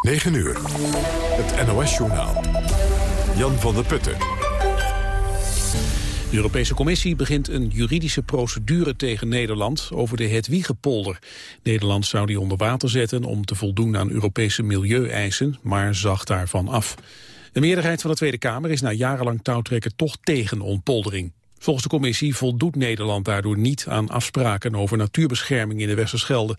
9 uur. Het NOS-journaal. Jan van der Putten. De Europese Commissie begint een juridische procedure tegen Nederland over de Hedwiegepolder. Nederland zou die onder water zetten om te voldoen aan Europese milieueisen, maar zag daarvan af. De meerderheid van de Tweede Kamer is na jarenlang touwtrekken toch tegen ontpoldering. Volgens de commissie voldoet Nederland daardoor niet aan afspraken over natuurbescherming in de Westerschelde.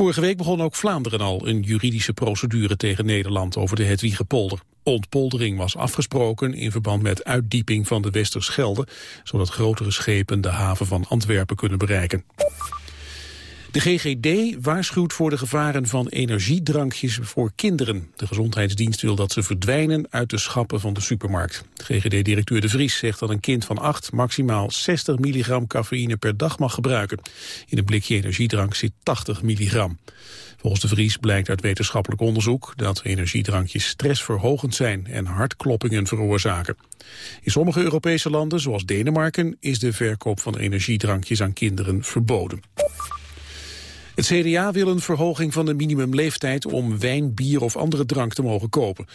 Vorige week begon ook Vlaanderen al een juridische procedure tegen Nederland over de Hedwiegepolder. Ontpoldering was afgesproken in verband met uitdieping van de Westerschelde, zodat grotere schepen de haven van Antwerpen kunnen bereiken. De GGD waarschuwt voor de gevaren van energiedrankjes voor kinderen. De gezondheidsdienst wil dat ze verdwijnen uit de schappen van de supermarkt. GGD-directeur De Vries zegt dat een kind van 8 maximaal 60 milligram cafeïne per dag mag gebruiken. In een blikje energiedrank zit 80 milligram. Volgens De Vries blijkt uit wetenschappelijk onderzoek dat energiedrankjes stressverhogend zijn en hartkloppingen veroorzaken. In sommige Europese landen, zoals Denemarken, is de verkoop van energiedrankjes aan kinderen verboden. Het CDA wil een verhoging van de minimumleeftijd om wijn, bier of andere drank te mogen kopen.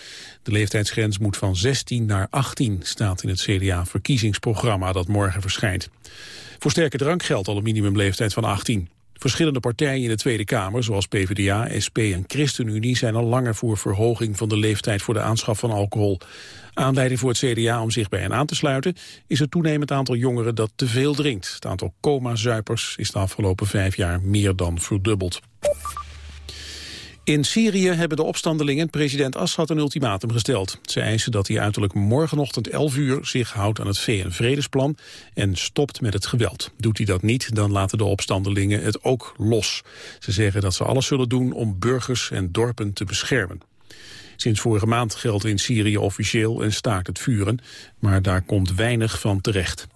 De leeftijdsgrens moet van 16 naar 18, staat in het CDA-verkiezingsprogramma dat morgen verschijnt. Voor sterke drank geldt al een minimumleeftijd van 18. Verschillende partijen in de Tweede Kamer, zoals PvdA, SP en ChristenUnie... zijn al langer voor verhoging van de leeftijd voor de aanschaf van alcohol. Aanleiding voor het CDA om zich bij hen aan te sluiten... is het toenemend aantal jongeren dat te veel drinkt. Het aantal coma-zuipers is de afgelopen vijf jaar meer dan verdubbeld. In Syrië hebben de opstandelingen president Assad een ultimatum gesteld. Ze eisen dat hij uiterlijk morgenochtend 11 uur zich houdt aan het VN-vredesplan en stopt met het geweld. Doet hij dat niet, dan laten de opstandelingen het ook los. Ze zeggen dat ze alles zullen doen om burgers en dorpen te beschermen. Sinds vorige maand geldt in Syrië officieel een staakt het vuren, maar daar komt weinig van terecht.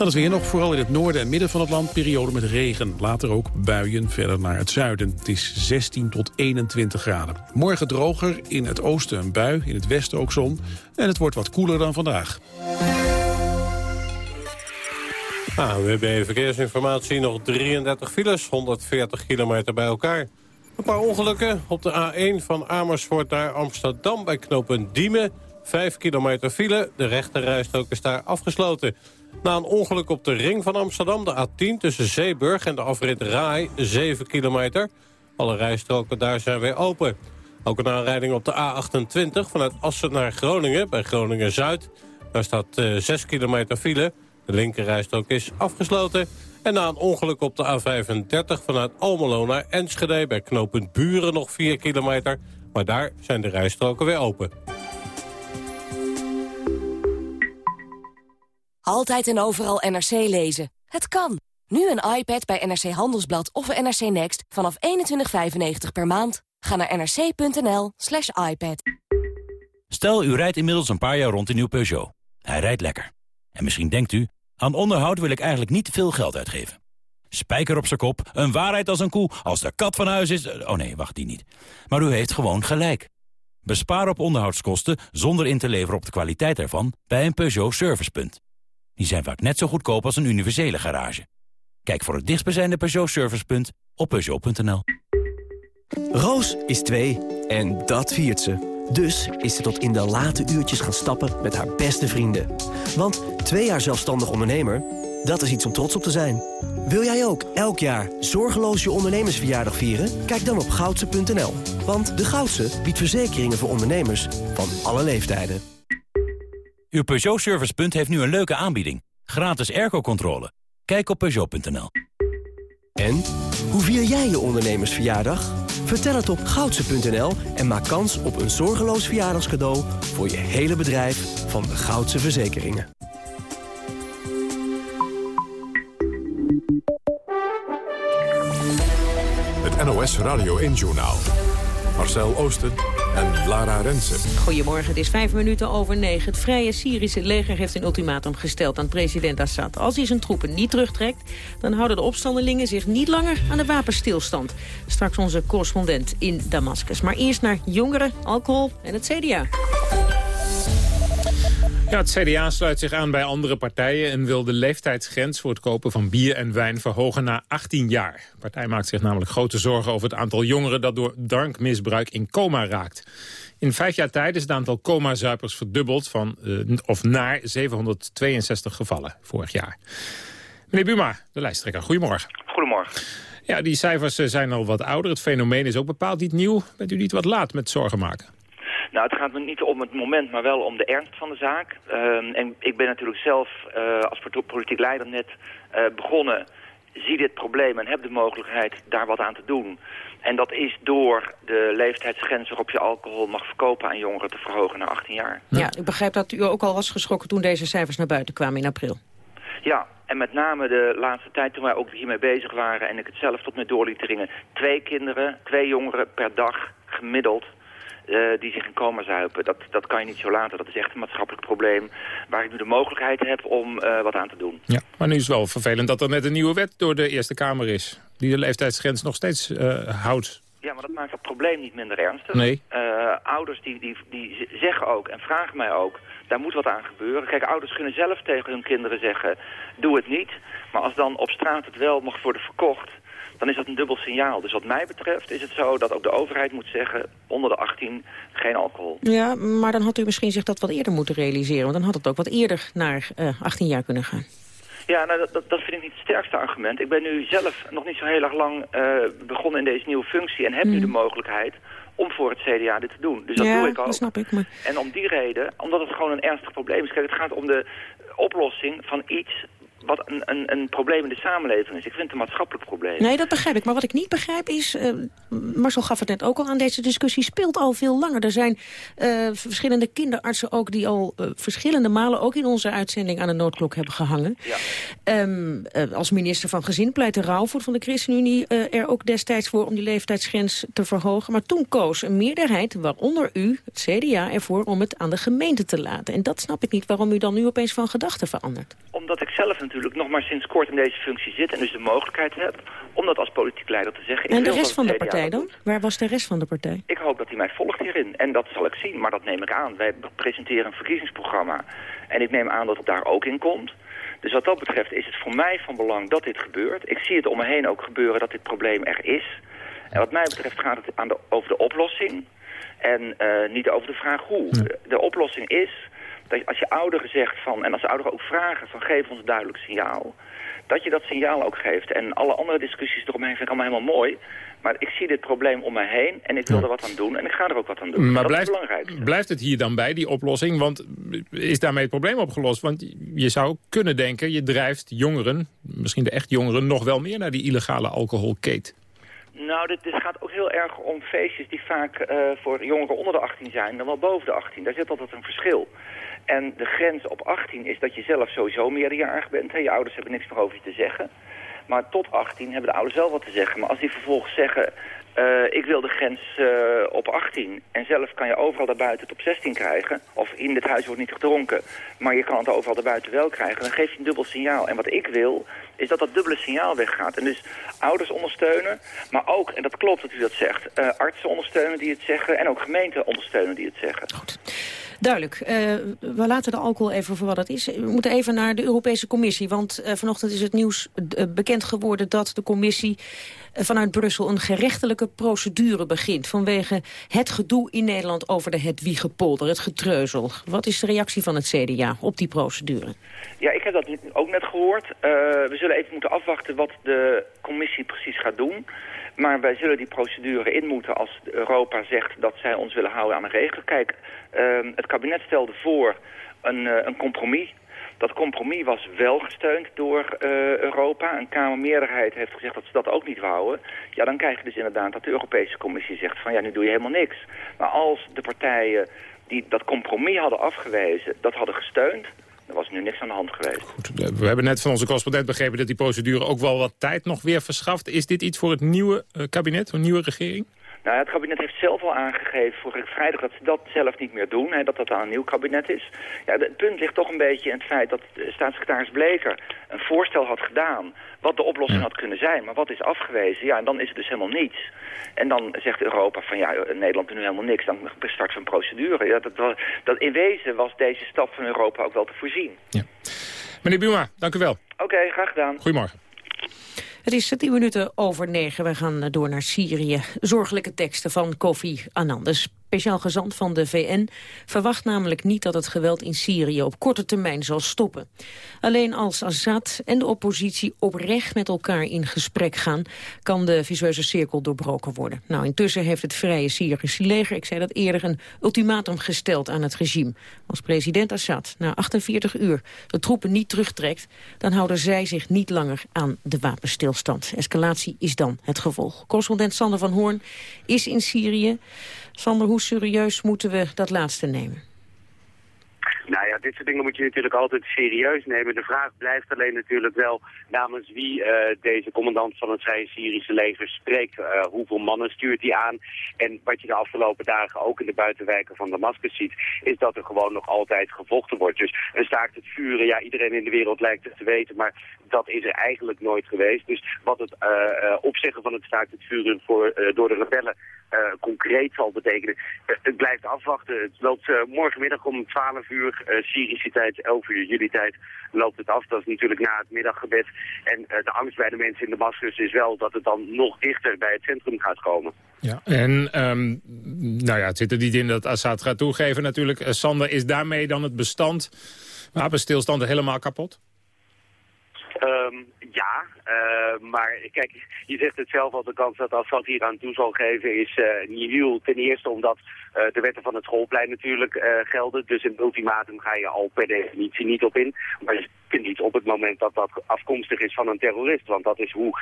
Dan is weer nog, vooral in het noorden en midden van het land, periode met regen. Later ook buien verder naar het zuiden. Het is 16 tot 21 graden. Morgen droger, in het oosten een bui, in het westen ook zon. En het wordt wat koeler dan vandaag. Ah, we hebben verkeersinformatie, nog 33 files, 140 kilometer bij elkaar. Een paar ongelukken op de A1 van Amersfoort naar Amsterdam bij knooppunt Diemen. 5 kilometer file, de rechterrijstrook is daar afgesloten. Na een ongeluk op de ring van Amsterdam, de A10 tussen Zeeburg en de afrit Rai, 7 kilometer. Alle rijstroken daar zijn weer open. Ook een aanrijding op de A28 vanuit Assen naar Groningen, bij Groningen-Zuid. Daar staat 6 eh, kilometer file. De linkerrijstrook is afgesloten. En na een ongeluk op de A35 vanuit Almelo naar Enschede... bij knooppunt Buren nog 4 kilometer. Maar daar zijn de rijstroken weer open. Altijd en overal NRC lezen. Het kan. Nu een iPad bij NRC Handelsblad of NRC Next vanaf 21,95 per maand. Ga naar nrc.nl slash iPad. Stel, u rijdt inmiddels een paar jaar rond in uw Peugeot. Hij rijdt lekker. En misschien denkt u, aan onderhoud wil ik eigenlijk niet veel geld uitgeven. Spijker op zijn kop, een waarheid als een koe, als de kat van huis is... Oh nee, wacht, die niet. Maar u heeft gewoon gelijk. Bespaar op onderhoudskosten zonder in te leveren op de kwaliteit ervan... bij een Peugeot Servicepunt. Die zijn vaak net zo goedkoop als een universele garage. Kijk voor het dichtstbijzijnde Peugeot Servicepunt op Peugeot.nl. Roos is twee en dat viert ze. Dus is ze tot in de late uurtjes gaan stappen met haar beste vrienden. Want twee jaar zelfstandig ondernemer, dat is iets om trots op te zijn. Wil jij ook elk jaar zorgeloos je ondernemersverjaardag vieren? Kijk dan op goudse.nl. Want de Goudse biedt verzekeringen voor ondernemers van alle leeftijden. Uw Peugeot Servicepunt heeft nu een leuke aanbieding. Gratis airco-controle. Kijk op Peugeot.nl. En, hoe vier jij je ondernemersverjaardag? Vertel het op goudse.nl en maak kans op een zorgeloos verjaardagscadeau... voor je hele bedrijf van de Goudse Verzekeringen. Het NOS Radio 1-journaal. Marcel Oosten en Lara Rensen. Goedemorgen, het is vijf minuten over negen. Het Vrije Syrische leger heeft een ultimatum gesteld aan president Assad. Als hij zijn troepen niet terugtrekt, dan houden de opstandelingen zich niet langer aan de wapenstilstand. Straks onze correspondent in Damascus. Maar eerst naar jongeren, alcohol en het CDA. Ja, het CDA sluit zich aan bij andere partijen en wil de leeftijdsgrens voor het kopen van bier en wijn verhogen naar 18 jaar. De partij maakt zich namelijk grote zorgen over het aantal jongeren dat door drankmisbruik in coma raakt. In vijf jaar tijd is het aantal coma-zuipers verdubbeld van, uh, of naar 762 gevallen vorig jaar. Meneer Buma, de lijsttrekker, goedemorgen. Goedemorgen. Ja, die cijfers eh, zijn al wat ouder. Het fenomeen is ook bepaald niet nieuw. Bent u niet wat laat met zorgen maken? Nou, het gaat me niet om het moment, maar wel om de ernst van de zaak. Uh, en ik ben natuurlijk zelf uh, als politiek leider net uh, begonnen. Zie dit probleem en heb de mogelijkheid daar wat aan te doen. En dat is door de leeftijdsgrens waarop je alcohol mag verkopen aan jongeren te verhogen naar 18 jaar. Ja, ik begrijp dat u ook al was geschrokken toen deze cijfers naar buiten kwamen in april. Ja, en met name de laatste tijd toen wij ook hiermee bezig waren... en ik het zelf tot me door liet dringen... twee kinderen, twee jongeren per dag gemiddeld... Uh, die zich in coma zuipen. Dat, dat kan je niet zo laten. Dat is echt een maatschappelijk probleem... waar ik nu de mogelijkheid heb om uh, wat aan te doen. Ja, maar nu is het wel vervelend dat er net een nieuwe wet door de Eerste Kamer is... die de leeftijdsgrens nog steeds uh, houdt. Ja, maar dat maakt het probleem niet minder ernstig. Nee. ouders die, die, die zeggen ook en vragen mij ook daar moet wat aan gebeuren. Kijk, ouders kunnen zelf tegen hun kinderen zeggen, doe het niet. Maar als dan op straat het wel mag worden verkocht, dan is dat een dubbel signaal. Dus wat mij betreft is het zo dat ook de overheid moet zeggen... onder de 18 geen alcohol. Ja, maar dan had u misschien zich dat wat eerder moeten realiseren. Want dan had het ook wat eerder naar uh, 18 jaar kunnen gaan. Ja, nou, dat, dat vind ik niet het sterkste argument. Ik ben nu zelf nog niet zo heel erg lang uh, begonnen in deze nieuwe functie... en heb mm. nu de mogelijkheid om voor het CDA dit te doen. Dus dat ja, doe ik ook. Dat snap ik, maar... En om die reden, omdat het gewoon een ernstig probleem is. Kijk, het gaat om de oplossing van iets wat een, een, een, probleem in de samenleving is. Ik vind het een maatschappelijk probleem. Nee, dat begrijp ik. Maar wat ik niet begrijp is... Uh, Marcel gaf het net ook al aan, deze discussie speelt al veel langer. Er zijn uh, verschillende kinderartsen ook die al uh, verschillende malen... ook in onze uitzending aan de noodklok hebben gehangen. Ja. Um, als minister van Gezin pleitte Rauwvoort van de ChristenUnie... er ook destijds voor om die leeftijdsgrens te verhogen. Maar toen koos een meerderheid, waaronder u, het CDA, ervoor... om het aan de gemeente te laten. En dat snap ik niet waarom u dan nu opeens van gedachten verandert. Omdat ik zelf natuurlijk nog maar sinds kort in deze functie zit... en dus de mogelijkheid heb om dat als politiek leider te zeggen. En de rest van de partij dan? Waar was de rest van de partij? Ik hoop dat hij mij volgt hierin. En dat zal ik zien, maar dat neem ik aan. Wij presenteren een verkiezingsprogramma. En ik neem aan dat het daar ook in komt. Dus wat dat betreft is het voor mij van belang dat dit gebeurt. Ik zie het om me heen ook gebeuren dat dit probleem er is. En wat mij betreft gaat het aan de, over de oplossing... en uh, niet over de vraag hoe. Ja. De oplossing is dat als je ouderen zegt van, en als ouderen ook vragen van geef ons een duidelijk signaal, dat je dat signaal ook geeft. En alle andere discussies eromheen vind ik allemaal helemaal mooi. Maar ik zie dit probleem om mij heen en ik wil er wat aan doen en ik ga er ook wat aan doen. Maar dat blijft, is belangrijk. Blijft het hier dan bij, die oplossing? Want is daarmee het probleem opgelost? Want je zou kunnen denken, je drijft jongeren, misschien de echt jongeren, nog wel meer naar die illegale alcoholkeet. Nou, dit, dit, gaat ook heel erg om feestjes die vaak uh, voor jongeren onder de 18 zijn dan wel boven de 18. Daar zit altijd een verschil. En de grens op 18 is dat je zelf sowieso meerderjarig bent. Je ouders hebben niks meer over je te zeggen. Maar tot 18 hebben de ouders wel wat te zeggen. Maar als die vervolgens zeggen... Uh, ik wil de grens uh, op 18 en zelf kan je overal daarbuiten het op 16 krijgen. Of in dit huis wordt niet gedronken, maar je kan het overal daarbuiten wel krijgen. Dan geef je een dubbel signaal. En wat ik wil, is dat dat dubbele signaal weggaat. En dus ouders ondersteunen, maar ook, en dat klopt dat u dat zegt... Uh, artsen ondersteunen die het zeggen en ook gemeenten ondersteunen die het zeggen. Goed. Duidelijk. Uh, we laten de alcohol even voor wat het is. We moeten even naar de Europese Commissie. Want uh, vanochtend is het nieuws uh, bekend geworden dat de Commissie vanuit Brussel een gerechtelijke procedure begint... vanwege het gedoe in Nederland over de Hedwiegepolder, het getreuzel. Wat is de reactie van het CDA op die procedure? Ja, ik heb dat ook net gehoord. we zullen even moeten afwachten wat de commissie precies gaat doen... Maar wij zullen die procedure in moeten als Europa zegt dat zij ons willen houden aan een regel. Kijk, uh, het kabinet stelde voor een, uh, een compromis. Dat compromis was wel gesteund door uh, Europa. Een Kamermeerderheid heeft gezegd dat ze dat ook niet wouden. Ja, dan krijg je dus inderdaad dat de Europese Commissie zegt van ja, nu doe je helemaal niks. Maar als de partijen die dat compromis hadden afgewezen, dat hadden gesteund... Er was nu niks aan de hand geweest. Goed, we hebben net van onze correspondent begrepen dat die procedure ook wel wat tijd nog weer verschaft. Is dit iets voor het nieuwe uh, kabinet, een nieuwe regering? Nou, het kabinet heeft zelf al aangegeven vorige vrijdag dat ze dat zelf niet meer doen. Hè, dat dat aan een nieuw kabinet is. Ja, het punt ligt toch een beetje in het feit dat staatssecretaris Bleker een voorstel had gedaan wat de oplossing had kunnen zijn. Maar wat is afgewezen? Ja, en dan is het dus helemaal niets. En dan zegt Europa van ja, Nederland doet nu helemaal niks. Dan start een procedure. Ja, dat, dat, in wezen was deze stap van Europa ook wel te voorzien. Ja. Meneer Buma, dank u wel. Oké, graag gedaan. Goedemorgen. Het is tien minuten over negen. We gaan door naar Syrië. Zorgelijke teksten van Kofi Annan. Speciaal gezant van de VN verwacht namelijk niet dat het geweld in Syrië op korte termijn zal stoppen. Alleen als Assad en de oppositie oprecht met elkaar in gesprek gaan, kan de visueuze cirkel doorbroken worden. Nou, intussen heeft het Vrije Syrische leger, ik zei dat eerder, een ultimatum gesteld aan het regime. Als president Assad na 48 uur de troepen niet terugtrekt, dan houden zij zich niet langer aan de wapenstilstand. Escalatie is dan het gevolg. Correspondent Sander van Hoorn is in Syrië. Sander, hoe serieus moeten we dat laatste nemen? Nou ja, dit soort dingen moet je natuurlijk altijd serieus nemen. De vraag blijft alleen natuurlijk wel namens wie uh, deze commandant van het Vrije Syrische leger spreekt. Uh, hoeveel mannen stuurt hij aan? En wat je de afgelopen dagen ook in de buitenwijken van Damascus ziet, is dat er gewoon nog altijd gevochten wordt. Dus een staakt het vuren, ja, iedereen in de wereld lijkt het te weten, maar dat is er eigenlijk nooit geweest. Dus wat het uh, opzeggen van het staakt het vuren voor, door de rebellen concreet zal betekenen. Het blijft afwachten. Het loopt uh, morgenmiddag om 12 uur Syrische tijd, 11 uur jullie tijd, loopt het af. Dat is natuurlijk na het middaggebed. En de angst bij de mensen in Damascus is wel dat het dan nog dichter bij het centrum gaat komen. Ja, en um, nou ja, het zit er niet in dat Assad gaat toegeven natuurlijk. Sander, is daarmee dan het bestand wapenstilstand helemaal kapot? Um, ja, uh, maar kijk, je zegt het zelf al, de kans dat Assad hier aan toe zal geven is uh, nihil. Ten eerste omdat uh, de wetten van het schoolplein natuurlijk gelden. Dus een ultimatum ga je al per definitie niet op in. Maar je kunt niet op het moment dat dat afkomstig is van een terrorist. Want dat is hoe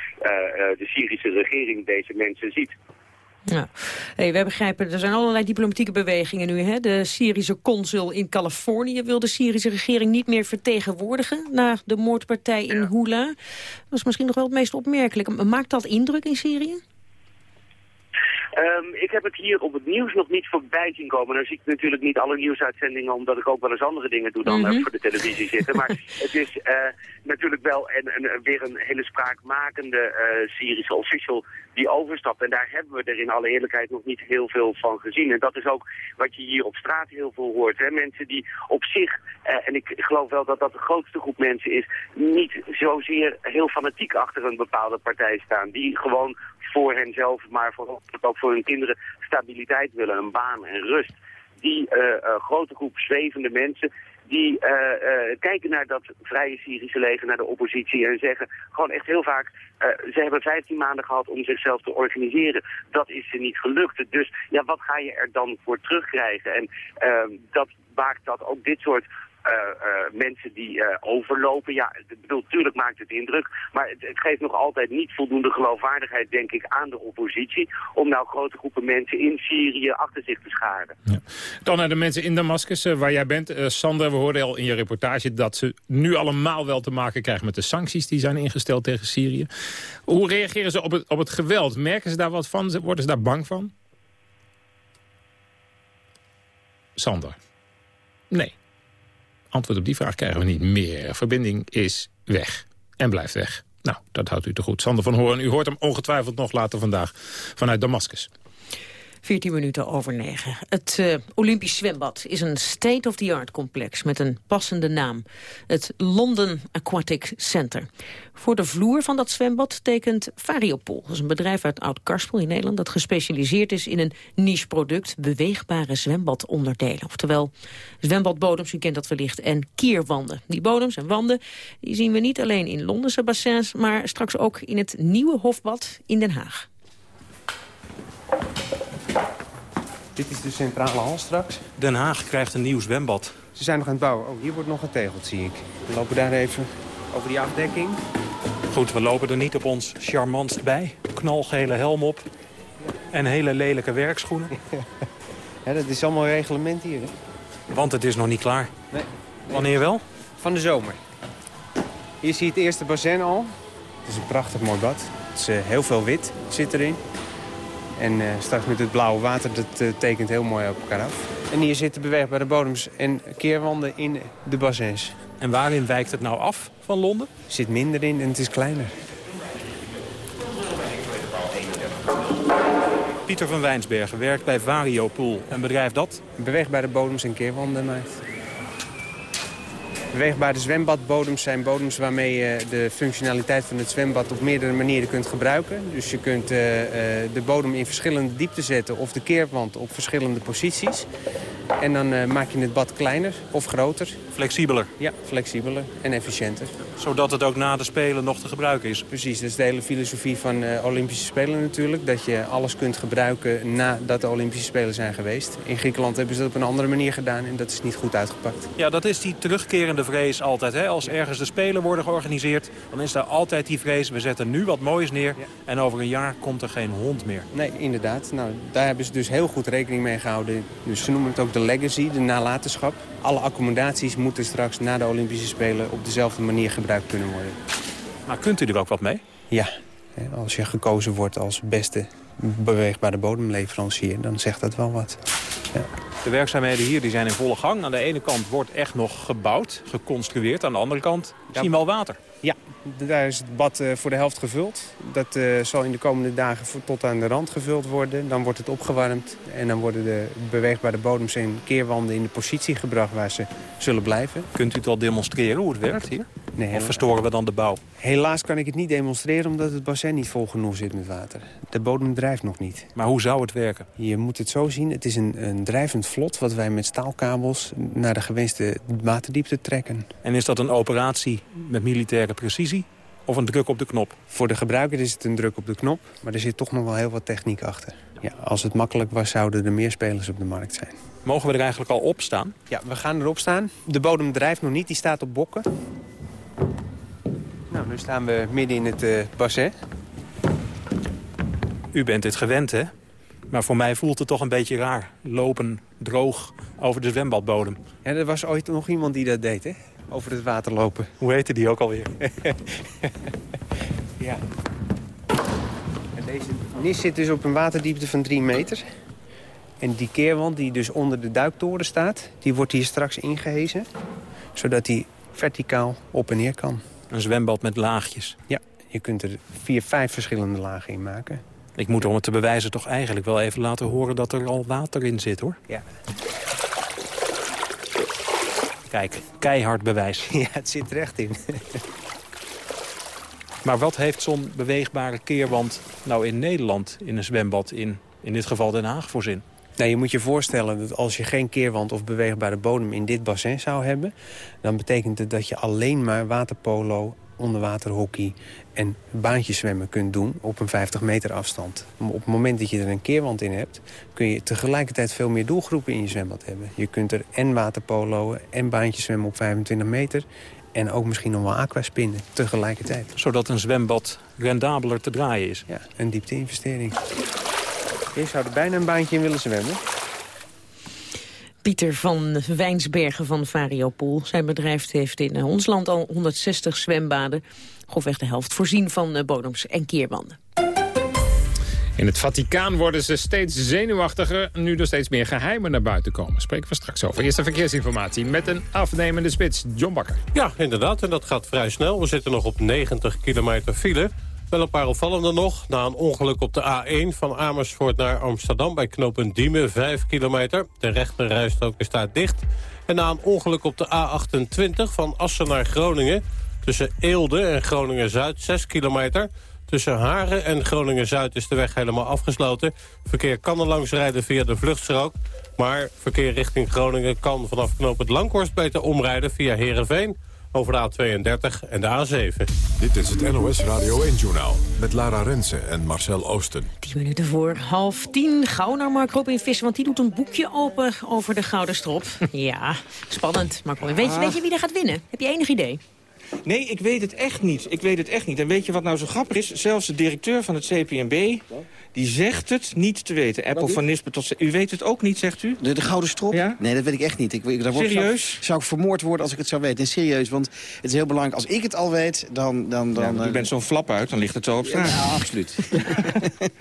de Syrische regering deze mensen ziet. Ja. Hey, wij begrijpen, er zijn allerlei diplomatieke bewegingen nu. Hè? De Syrische consul in Californië wil de Syrische regering niet meer vertegenwoordigen... na de moordpartij in Hula. Dat is misschien nog wel het meest opmerkelijke. Maakt dat indruk in Syrië? Um, ik heb het hier op het nieuws nog niet voorbij zien komen. Dan zie ik natuurlijk niet alle nieuwsuitzendingen, omdat ik ook wel eens andere dingen doe dan mm -hmm. voor de televisie zitten. Maar het is uh, natuurlijk wel een, een, weer een hele spraakmakende uh, Syrische official die overstapt. En daar hebben we er in alle eerlijkheid nog niet heel veel van gezien. En dat is ook wat je hier op straat heel veel hoort. Hè? Mensen die op zich, uh, en ik geloof wel dat dat de grootste groep mensen is, niet zozeer heel fanatiek achter een bepaalde partij staan. Die gewoon voor henzelf, maar vooral ook voor hun kinderen stabiliteit willen, een baan en rust. Die uh, uh, grote groep zwevende mensen die uh, uh, kijken naar dat vrije Syrische leger, naar de oppositie en zeggen gewoon echt heel vaak, uh, ze hebben 15 maanden gehad om zichzelf te organiseren. Dat is ze niet gelukt. Dus ja, wat ga je er dan voor terugkrijgen? En dat maakt dat ook dit soort mensen die uh, overlopen. Ja, natuurlijk maakt het indruk. Maar het, het, geeft nog altijd niet voldoende geloofwaardigheid, denk ik, aan de oppositie. Om nou grote groepen mensen in Syrië achter zich te scharen. Ja. Dan naar de mensen in Damascus, waar jij bent. Sander, we hoorden al in je reportage dat ze nu allemaal wel te maken krijgen met de sancties die zijn ingesteld tegen Syrië. Hoe reageren ze op het, op het geweld? Merken ze daar wat van? Worden ze daar bang van? Sander. Nee. Antwoord op die vraag krijgen we niet meer. Verbinding is weg en blijft weg. Nou, dat houdt u te goed. Sander van Hoorn, u hoort hem ongetwijfeld nog later vandaag vanuit Damascus. 14 minuten over 9. Het uh, Olympisch zwembad is een state-of-the-art complex met een passende naam. Het London Aquatic Center. Voor de vloer van dat zwembad tekent Variopol. Dat is een bedrijf uit Oud-Karspel in Nederland... dat gespecialiseerd is in een niche-product... beweegbare zwembadonderdelen. Oftewel zwembadbodems, u kent dat wellicht, en kierwanden. Die bodems en wanden zien we niet alleen in Londense bassins... maar straks ook in het nieuwe Hofbad in Den Haag. Dit is de centrale hal straks. Den Haag krijgt een nieuw zwembad. Ze zijn nog aan het bouwen. Oh, hier wordt nog getegeld, zie ik. We lopen daar even over die afdekking. Goed, we lopen er niet op ons charmantst bij. Knalgele helm op. En hele lelijke werkschoenen. ja, dat is allemaal reglement hier, hè? Want het is nog niet klaar. Nee. Wanneer wel? Van de zomer. Hier zie je het eerste bassin al. Het is een prachtig mooi bad. Het is uh, heel veel wit zit erin. En straks met het blauwe water, dat tekent heel mooi op elkaar af. En hier zitten beweegbare bodems en keerwanden in de bassins. En waarin wijkt het nou af van Londen? Er zit minder in en het is kleiner. Pieter van Wijnsbergen werkt bij Variopool. Een bedrijf dat? Beweegbare bodems en keerwanden maakt. Beweegbare zwembadbodems zijn bodems waarmee je de functionaliteit van het zwembad op meerdere manieren kunt gebruiken. Dus je kunt uh, de bodem in verschillende diepte zetten of de keerwand op verschillende posities. En dan uh, maak je het bad kleiner of groter. Flexibeler? Ja, flexibeler en efficiënter. Zodat het ook na de Spelen nog te gebruiken is? Precies, dat is de hele filosofie van Olympische Spelen natuurlijk. Dat je alles kunt gebruiken nadat de Olympische Spelen zijn geweest. In Griekenland hebben ze dat op een andere manier gedaan en dat is niet goed uitgepakt. Ja, dat is die terugkerende vrees altijd. Hè? Als ergens de Spelen worden georganiseerd, dan is daar altijd die vrees. We zetten nu wat moois neer en over een jaar komt er geen hond meer. Nee, inderdaad. Nou, daar hebben ze dus heel goed rekening mee gehouden. Dus ze noemen het ook de legacy, de nalatenschap. Alle accommodaties moeten straks na de Olympische Spelen op dezelfde manier gebruikt kunnen worden. Maar kunt u er ook wat mee? Ja, als je gekozen wordt als beste beweegbare bodemleverancier, dan zegt dat wel wat. Ja. De werkzaamheden hier die zijn in volle gang. Aan de ene kant wordt echt nog gebouwd, geconstrueerd. Aan de andere kant zien we al water. Ja, daar is het bad eh, voor de helft gevuld. Dat uh, zal in de komende dagen tot aan de rand gevuld worden. Dan wordt het opgewarmd en dan worden de beweegbare bodems en keerwanden in de positie gebracht waar ze zullen blijven. Kunt u het al demonstreren hoe het werkt hier? Nee, of verstoren we dan de bouw? Helaas kan ik het niet demonstreren omdat het bassin niet vol genoeg zit met water. De bodem drijft nog niet. Maar hoe zou het werken? Je moet het zo zien, het is een, een drijvend vlot wat wij met staalkabels naar de gewenste waterdiepte trekken. En is dat een operatie met militaire precisie? Of een druk op de knop? Voor de gebruiker is het een druk op de knop, maar er zit toch nog wel heel wat techniek achter. Ja, als het makkelijk was, zouden er meer spelers op de markt zijn. Mogen we er eigenlijk al op staan? Ja, we gaan erop staan. De bodem drijft nog niet, die staat op bokken. Nou, nu staan we midden in het uh, bassin. U bent dit gewend, hè? Maar voor mij voelt het toch een beetje raar. Lopen droog over de zwembadbodem. Ja, er was ooit nog iemand die dat deed, hè? Over het water lopen. Hoe heette die ook alweer? ja. En deze nis zit dus op een waterdiepte van 3 meter. En die keerwand die dus onder de duiktoren staat... die wordt hier straks ingehezen. Zodat die verticaal op en neer kan. Een zwembad met laagjes? Ja, je kunt er vier, vijf verschillende lagen in maken. Ik moet om het te bewijzen toch eigenlijk wel even laten horen dat er al water in zit, hoor. Ja. Kijk, keihard bewijs. Ja, het zit er echt in. maar wat heeft zo'n beweegbare keerwand nou in Nederland in een zwembad in, in dit geval Den Haag voor zin? Nou, je moet je voorstellen dat als je geen keerwand of beweegbare bodem in dit bassin zou hebben... dan betekent het dat je alleen maar waterpolo, onderwaterhockey en baantjes zwemmen kunt doen op een 50 meter afstand. op het moment dat je er een keerwand in hebt... kun je tegelijkertijd veel meer doelgroepen in je zwembad hebben. Je kunt er en waterpolo en baantjes zwemmen op 25 meter... en ook misschien nog wel aquaspinnen tegelijkertijd. Zodat een zwembad rendabeler te draaien is? Ja, een diepte-investering. Je zou er bijna een baantje in willen zwemmen. Pieter van Wijnsbergen van Variopool. Zijn bedrijf heeft in ons land al 160 zwembaden. Grofweg de helft voorzien van eh, bodems en keerwanden. In het Vaticaan worden ze steeds zenuwachtiger... nu er steeds meer geheimen naar buiten komen. Spreken we straks over. Eerste verkeersinformatie met een afnemende spits. John Bakker. Ja, inderdaad. En dat gaat vrij snel. We zitten nog op 90 kilometer file. Wel een paar opvallende nog. Na een ongeluk op de A1 van Amersfoort naar Amsterdam... bij knooppunt Diemen, 5 kilometer. De rechterrijstrook is daar dicht. En na een ongeluk op de A28 van Assen naar Groningen... tussen Eelde en Groningen-Zuid, 6 kilometer... Tussen Haren en Groningen-Zuid is de weg helemaal afgesloten. Verkeer kan er langs rijden via de vluchtstrook. Maar verkeer richting Groningen kan vanaf knooppunt Langhorst beter omrijden via Heerenveen over de A32 en de A7. Dit is het NOS Radio 1-journaal met Lara Rensen en Marcel Oosten. 10 minuten voor half tien. Gauw naar Mark Robin Visser, want die doet een boekje open over de Gouden Strop. ja, spannend. Mark Robin, weet, je, weet je wie er gaat winnen? Heb je enig idee? Nee, ik weet het echt niet. Ik weet het echt niet. En weet je wat nou zo grappig is? Zelfs de directeur van het CPNB Die zegt het niet te weten. Apple van Nispen tot... U weet het ook niet, zegt u? De, de Gouden Strop? Ja? Nee, dat weet ik echt niet. Ik, ik, daar word, Serieus? Zou, zou ik vermoord worden als ik het zou weten? En serieus, want het is heel belangrijk. Als ik het al weet, dan... dan, dan Ja, u eh, bent zo'n flap uit, dan ligt het zo op straat. Ja, absoluut.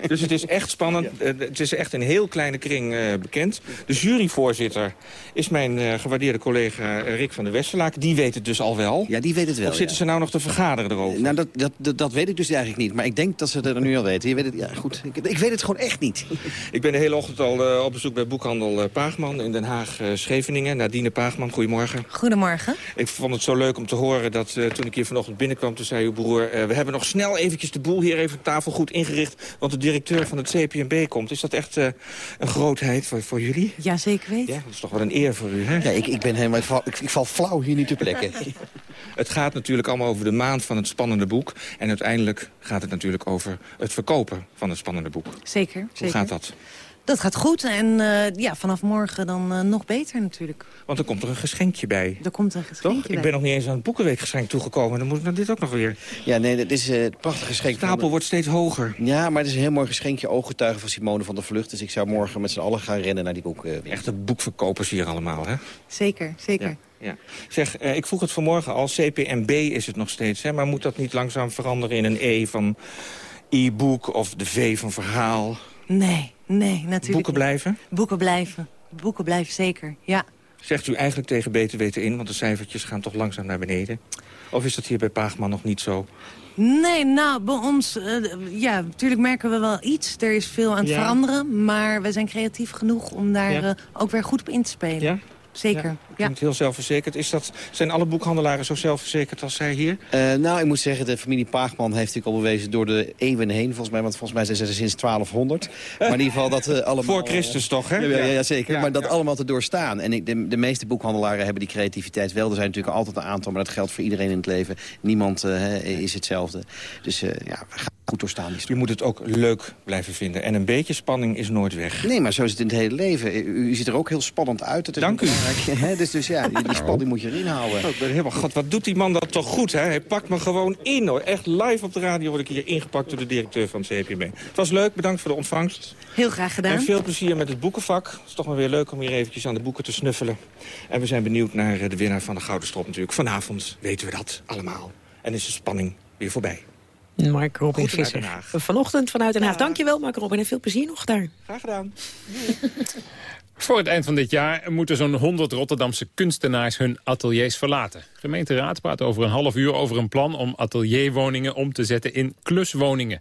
Dus het is echt spannend. Eh, Het is echt een heel kleine kring eh, bekend. De juryvoorzitter is mijn gewaardeerde collega Rick van der Westerlaak. Die weet het dus al wel. Ja, die weet het wel. Of zitten ze nou nog te vergaderen erover? Nou, dat, dat, dat, dat weet ik dus eigenlijk niet. Maar ik denk dat ze er nu al weten. Je weet het, ja, goed. Ik, ik weet het gewoon echt niet. Ik ben de hele ochtend al eh, op bezoek bij boekhandel eh, Paagman in Den Haag, eh, Scheveningen. Nadine Paagman, goedemorgen. Goedemorgen. Ik vond het zo leuk om te horen dat eh, toen ik hier vanochtend binnenkwam... toen zei uw broer, eh, we hebben nog snel eventjes de boel hier even op tafel goed ingericht... want de directeur van het CPNB komt. Is dat echt eh, een grootheid voor, voor jullie? Ja, zeker weten. Ja, dat is toch wel een eer voor u, hè? Ja, ik, ik ben helemaal... Ik val, ik, ik val flauw hier niet ter plekke. Het gaat natuurlijk allemaal over de maand van het spannende boek. En uiteindelijk gaat het natuurlijk over het verkopen van het spannende boek. Zeker, Hoe zeker. gaat dat? Dat gaat goed en eh, ja, vanaf morgen dan eh, nog beter natuurlijk. Want er komt er een geschenkje bij. Er komt een geschenkje Toch? Ik bij. ben nog niet eens aan het boekenweekgeschenk toegekomen. Dan moet ik naar dit ook nog weer. Ja, nee, dit is eh, het prachtige geschenk. De stapel wordt steeds hoger. Ja, maar het is een heel mooi geschenkje. Ooggetuigen van Simone van der Vlucht. Dus ik zou morgen met z'n allen gaan rennen naar die boek. eh, Echte boekverkopers hier allemaal, hè? Zeker, zeker. Ja. Zeg, eh, ik vroeg het vanmorgen al. CPMB is het nog steeds, hè? Maar moet dat niet langzaam veranderen in een E van e-book of de V van verhaal? Nee, nee, natuurlijk Boeken niet. blijven? Boeken blijven. Boeken blijven zeker, ja. Zegt u eigenlijk tegen beter weten in, want de cijfertjes gaan toch langzaam naar beneden? Of is dat hier bij Paagman nog niet zo? Nee, nou, bij ons, eh, ja, natuurlijk merken we wel iets. Er is veel aan het Ja. veranderen, maar we zijn creatief genoeg om daar Ja. eh, ook weer goed op in te spelen. Ja? Zeker, Ja, ja. Klinkt heel zelfverzekerd. Is dat, zijn alle boekhandelaren zo zelfverzekerd als zij hier? Eh, nou, ik moet zeggen, de familie Paagman heeft natuurlijk al bewezen door de eeuwen heen. Volgens mij, want volgens mij zijn ze er sinds 1200. Maar in ieder geval dat eh, allemaal... Voor Christus toch, hè? Ja, ja, ja, zeker. Ja, maar dat ja. allemaal te doorstaan. En ik, de, de meeste boekhandelaren hebben die creativiteit wel. Er zijn natuurlijk altijd een aantal, maar dat geldt voor iedereen in het leven. Niemand eh, hè, is hetzelfde. Dus eh, ja, we gaan goed doorstaan. Die Je moet het ook leuk blijven vinden. En een beetje spanning is nooit weg. Nee, maar zo is het in het hele leven. U, u ziet er ook heel spannend uit. Is Dank u. belangrijk, hè? Dus, dus ja, die, die spanning moet je erin houden. Oh, ik ben helemaal, god, wat doet die man dat toch goed, hè? Hij pakt me gewoon in, hoor. Echt live op de radio word ik hier ingepakt door de directeur van het CPB. Het was leuk, bedankt voor de ontvangst. Heel graag gedaan. En veel plezier met het boekenvak. Het is toch maar weer leuk om hier eventjes aan de boeken te snuffelen. En we zijn benieuwd naar eh, de winnaar van de Gouden Strop natuurlijk. Vanavond weten we dat allemaal. En is de spanning weer voorbij. Mark Robin Visser. Den Haag. Vanochtend vanuit Den Haag. Dankjewel, Mark Robin. En veel plezier nog daar. Graag gedaan. Voor het eind van dit jaar moeten zo'n 100 Rotterdamse kunstenaars hun ateliers verlaten. Gemeenteraad praat over een half uur over een plan om atelierwoningen om te zetten in kluswoningen.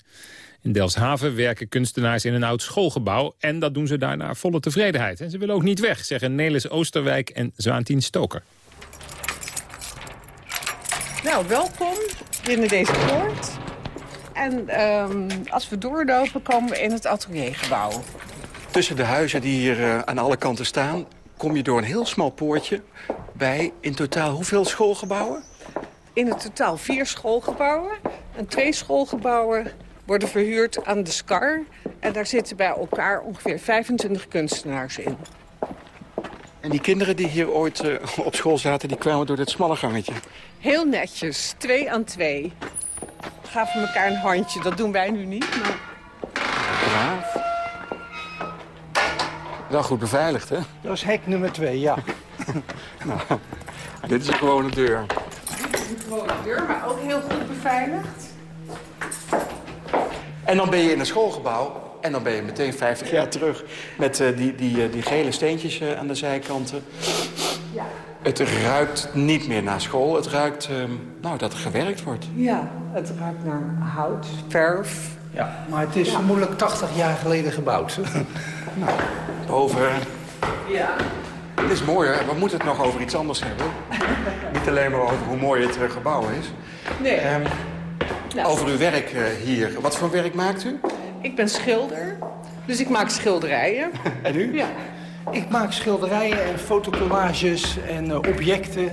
In Delfshaven werken kunstenaars in een oud schoolgebouw en dat doen ze daar naar volle tevredenheid. En ze willen ook niet weg, zeggen Nelis Oosterwijk en Zwaantien Stoker. Nou, welkom binnen deze poort. En ehm, als we doorlopen komen we in het ateliergebouw. Tussen de huizen die hier eh, aan alle kanten staan... kom je door een heel smal poortje bij in totaal hoeveel schoolgebouwen? In het totaal vier schoolgebouwen. En twee schoolgebouwen worden verhuurd aan de SCAR. En daar zitten bij elkaar ongeveer 25 kunstenaars in. En die kinderen die hier ooit eh, op school zaten... die kwamen door dit smalle gangetje. Heel netjes, twee aan twee. Gaven elkaar een handje, dat doen wij nu niet. Maar... Braaf. Wel goed beveiligd, hè? Dat is hek nummer twee, ja. nou, dit is een gewone deur. Een gewone deur, maar ook heel goed beveiligd. En dan ben je in een schoolgebouw... en dan ben je meteen 50 jaar terug... met eh, die, die, eh, die gele steentjes eh, aan de zijkanten. Ja. Het ruikt niet meer naar school. Het ruikt ehm, nou, dat er gewerkt wordt. Ja, het ruikt naar hout, verf. ja. Maar het is vermoedelijk 80 jaar geleden gebouwd. Nou, boven. Ja. Het is mooi, hè? We moeten het nog over iets anders hebben. Niet alleen maar over hoe mooi het eh, gebouw is. Nee. Ehm, Nou. Over uw werk eh, hier. Wat voor werk maakt u? Ik ben schilder, dus ik maak schilderijen. En u? Ja. Ik maak schilderijen en fotocollages en eh, objecten.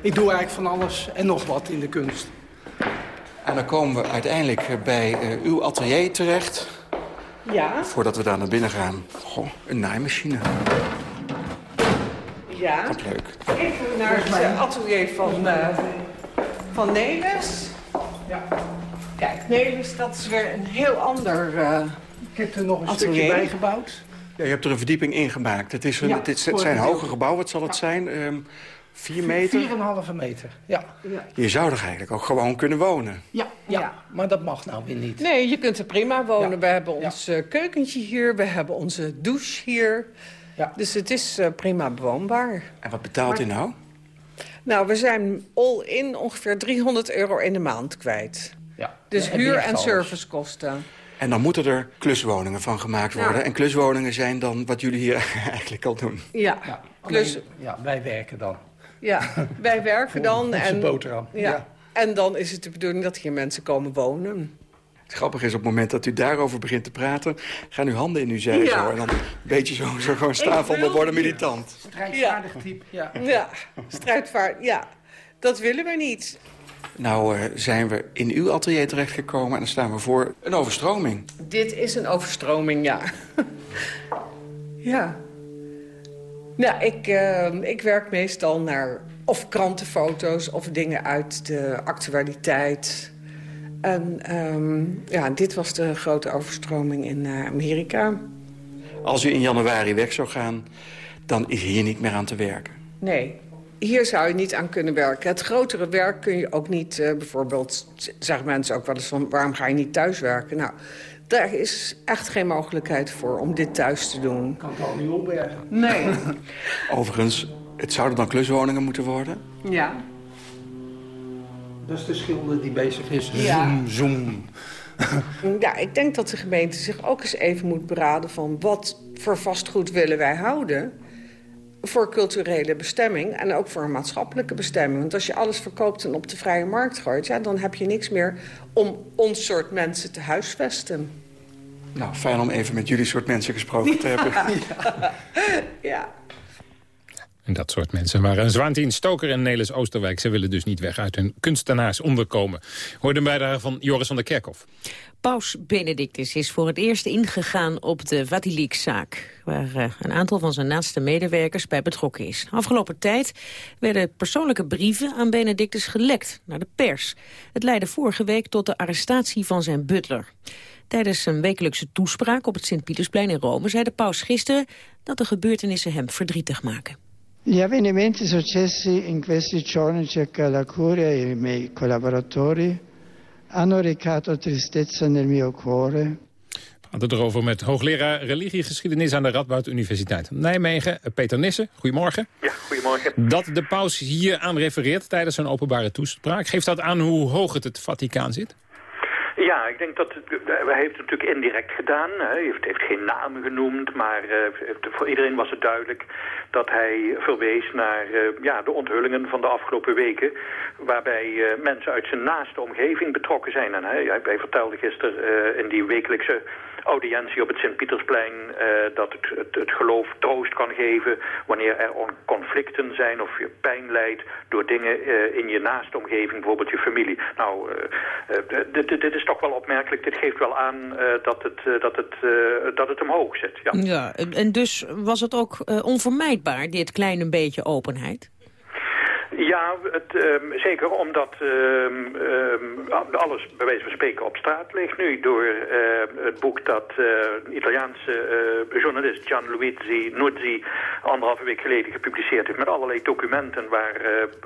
Ik doe eigenlijk van alles en nog wat in de kunst. En dan komen we uiteindelijk bij eh, uw atelier terecht. Ja. Voordat we daar naar binnen gaan. Goh, een naaimachine. Ja. Wat leuk. Even naar het atelier van, eh van Nelis. Ja. Kijk, Nelis, dat is weer een heel ander eh, Ik heb er nog een Atelier. stukje bij gebouwd. Ja, je hebt er een verdieping in gemaakt. Het, is een, Ja, het is- voor het zijn hoge gebouwen, wat zal het zijn? Ehm vier meter? 4,5 meter, ja. Je zou er eigenlijk ook gewoon kunnen wonen. Ja, ja, maar dat mag nou weer niet. Nee, je kunt er prima wonen. We hebben ons eh, keukentje hier, we hebben onze douche hier. Dus het is eh, prima bewoonbaar. En wat betaalt u nou? Nou, we zijn all-in ongeveer 300 euro in de maand kwijt. Ja. Dus huur en servicekosten. En dan moeten er kluswoningen van gemaakt worden. Ja. En kluswoningen zijn dan wat jullie hier eigenlijk al doen. Ja, Alleen, dus ja, wij werken dan. Ja, wij werken dan. en, boterham. Ja. Ja. En dan is het de bedoeling dat hier mensen komen wonen. Het grappige is, op het moment dat u daarover begint te praten... gaan uw handen in uw zij Ja. zo. En dan een beetje zo, zo gewoon staan van, we worden militant. Strijdvaardig type, ja. Ja, strijdvaart, ja. Dat willen we niet. Nou eh, zijn we in uw atelier terechtgekomen... en dan staan we voor een overstroming. Dit is een overstroming, ja. ja. Nou, ik, eh, ik werk meestal naar of krantenfoto's of dingen uit de actualiteit. En ehm, ja, dit was de grote overstroming in eh, Amerika. Als u in januari weg zou gaan, dan is hier niet meer aan te werken. Nee, hier zou je niet aan kunnen werken. Het grotere werk kun je ook niet... eh, bijvoorbeeld zeggen mensen ook wel eens van... waarom ga je niet thuis werken? Nou, daar is echt geen mogelijkheid voor om dit thuis te doen. Kan het al niet opbergen. Nee. Overigens, het zouden dan kluswoningen moeten worden. Ja. Dat is de schilder die bezig is. Ja. Zoom, zoom. Ja, ik denk dat de gemeente zich ook eens even moet beraden... van wat voor vastgoed willen wij houden voor culturele bestemming... en ook voor een maatschappelijke bestemming. Want als je alles verkoopt en op de vrije markt gooit... Ja, dan heb je niks meer om ons soort mensen te huisvesten. Nou, fijn om even met jullie soort mensen gesproken te hebben. Ja. En dat soort mensen waren Zwaantien Stoker en Nelis Oosterwijk. Ze willen dus niet weg uit hun kunstenaarsonderkomen. Hoorde een bijdrage van Joris van der Kerkhof. Paus Benedictus is voor het eerst ingegaan op de Wikileaks-zaak... waar eh, een aantal van zijn naaste medewerkers bij betrokken is. Afgelopen tijd werden persoonlijke brieven aan Benedictus gelekt naar de pers. Het leidde vorige week tot de arrestatie van zijn butler. Tijdens een wekelijkse toespraak op het Sint-Pietersplein in Rome... zei de paus gisteren dat de gebeurtenissen hem verdrietig maken. Gli avvenimenti successi in questi giorni circa la curia e i miei collaboratori hanno recato tristezza nel mio cuore. We hadden het erover met hoogleraar religiegeschiedenis aan de Radboud Universiteit Nijmegen, Peter Nissen. Goedemorgen. Ja, goedemorgen. Dat de paus hier aan refereert tijdens een openbare toespraak... geeft dat aan hoe hoog het het Vaticaan zit? Ja, ik denk dat hij heeft het natuurlijk indirect gedaan. Hij heeft, heeft geen namen genoemd, maar eh, voor iedereen was het duidelijk dat hij verwees naar eh, ja, de onthullingen van de afgelopen weken, waarbij eh, mensen uit zijn naaste omgeving betrokken zijn. En hij, hij vertelde gisteren in die wekelijkse audiëntie op het Sint-Pietersplein dat het, het, geloof troost kan geven wanneer er on- conflicten zijn of je pijn leidt door dingen in je naaste omgeving, bijvoorbeeld je familie. Nou, dit is toch wel opmerkelijk. Dit geeft wel aan eh, dat, het, eh, dat, het, eh, dat het omhoog zit. Ja. Ja, en- dus was het ook onvermijdbaar, dit kleine beetje openheid? Ja, het, ehm, zeker omdat ehm, ehm, alles bij wijze van spreken op straat ligt nu door het boek dat een Italiaanse journalist Gianluigi Nuzzi anderhalve week geleden gepubliceerd heeft met allerlei documenten waar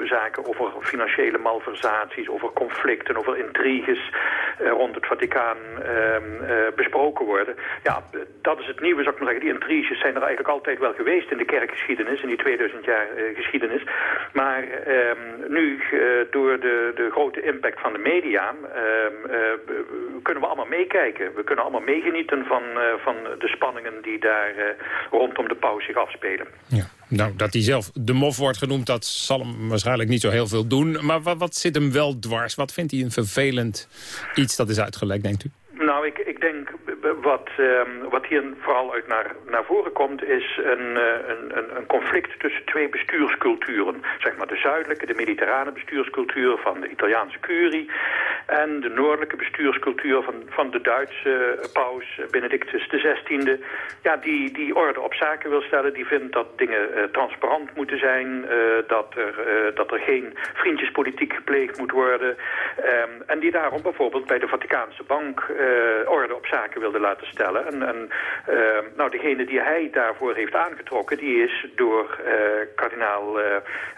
zaken over financiële malversaties, over conflicten, over intriges rond het Vaticaan ehm, eh, besproken worden. Ja, dat is het nieuwe, zou ik maar zeggen. Die intriges zijn er eigenlijk altijd wel geweest in de kerkgeschiedenis, in die 2000 jaar eh, geschiedenis. Maar ehm, nu, eh, door de, de grote impact van de media, ehm, eh, kunnen we allemaal meekijken. We kunnen allemaal meegenieten van, eh, van de spanningen die daar eh, rondom de paus zich afspelen. Nou, dat hij zelf de mof wordt genoemd, dat zal hem waarschijnlijk niet zo heel veel doen. Maar wat, wat zit hem wel dwars? Wat vindt hij een vervelend iets dat is uitgelekt, denkt u? Nou, ik, ik denk eh, wat, ehm, wat hier vooral uit naar, naar voren komt... is een, eh, een, een, een conflict tussen twee bestuursculturen. Zeg maar de zuidelijke, de mediterrane bestuurscultuur van de Italiaanse curie... En de noordelijke bestuurscultuur van, van de Duitse paus, Benedictus XVI... Ja, die, die orde op zaken wil stellen. Die vindt dat dingen transparant moeten zijn. dat, er, dat er geen vriendjespolitiek gepleegd moet worden. Ehm, en die daarom bijvoorbeeld bij de Vaticaanse Bank orde op zaken wilde laten stellen. En, ehm, nou, degene die hij daarvoor heeft aangetrokken... die is door kardinaal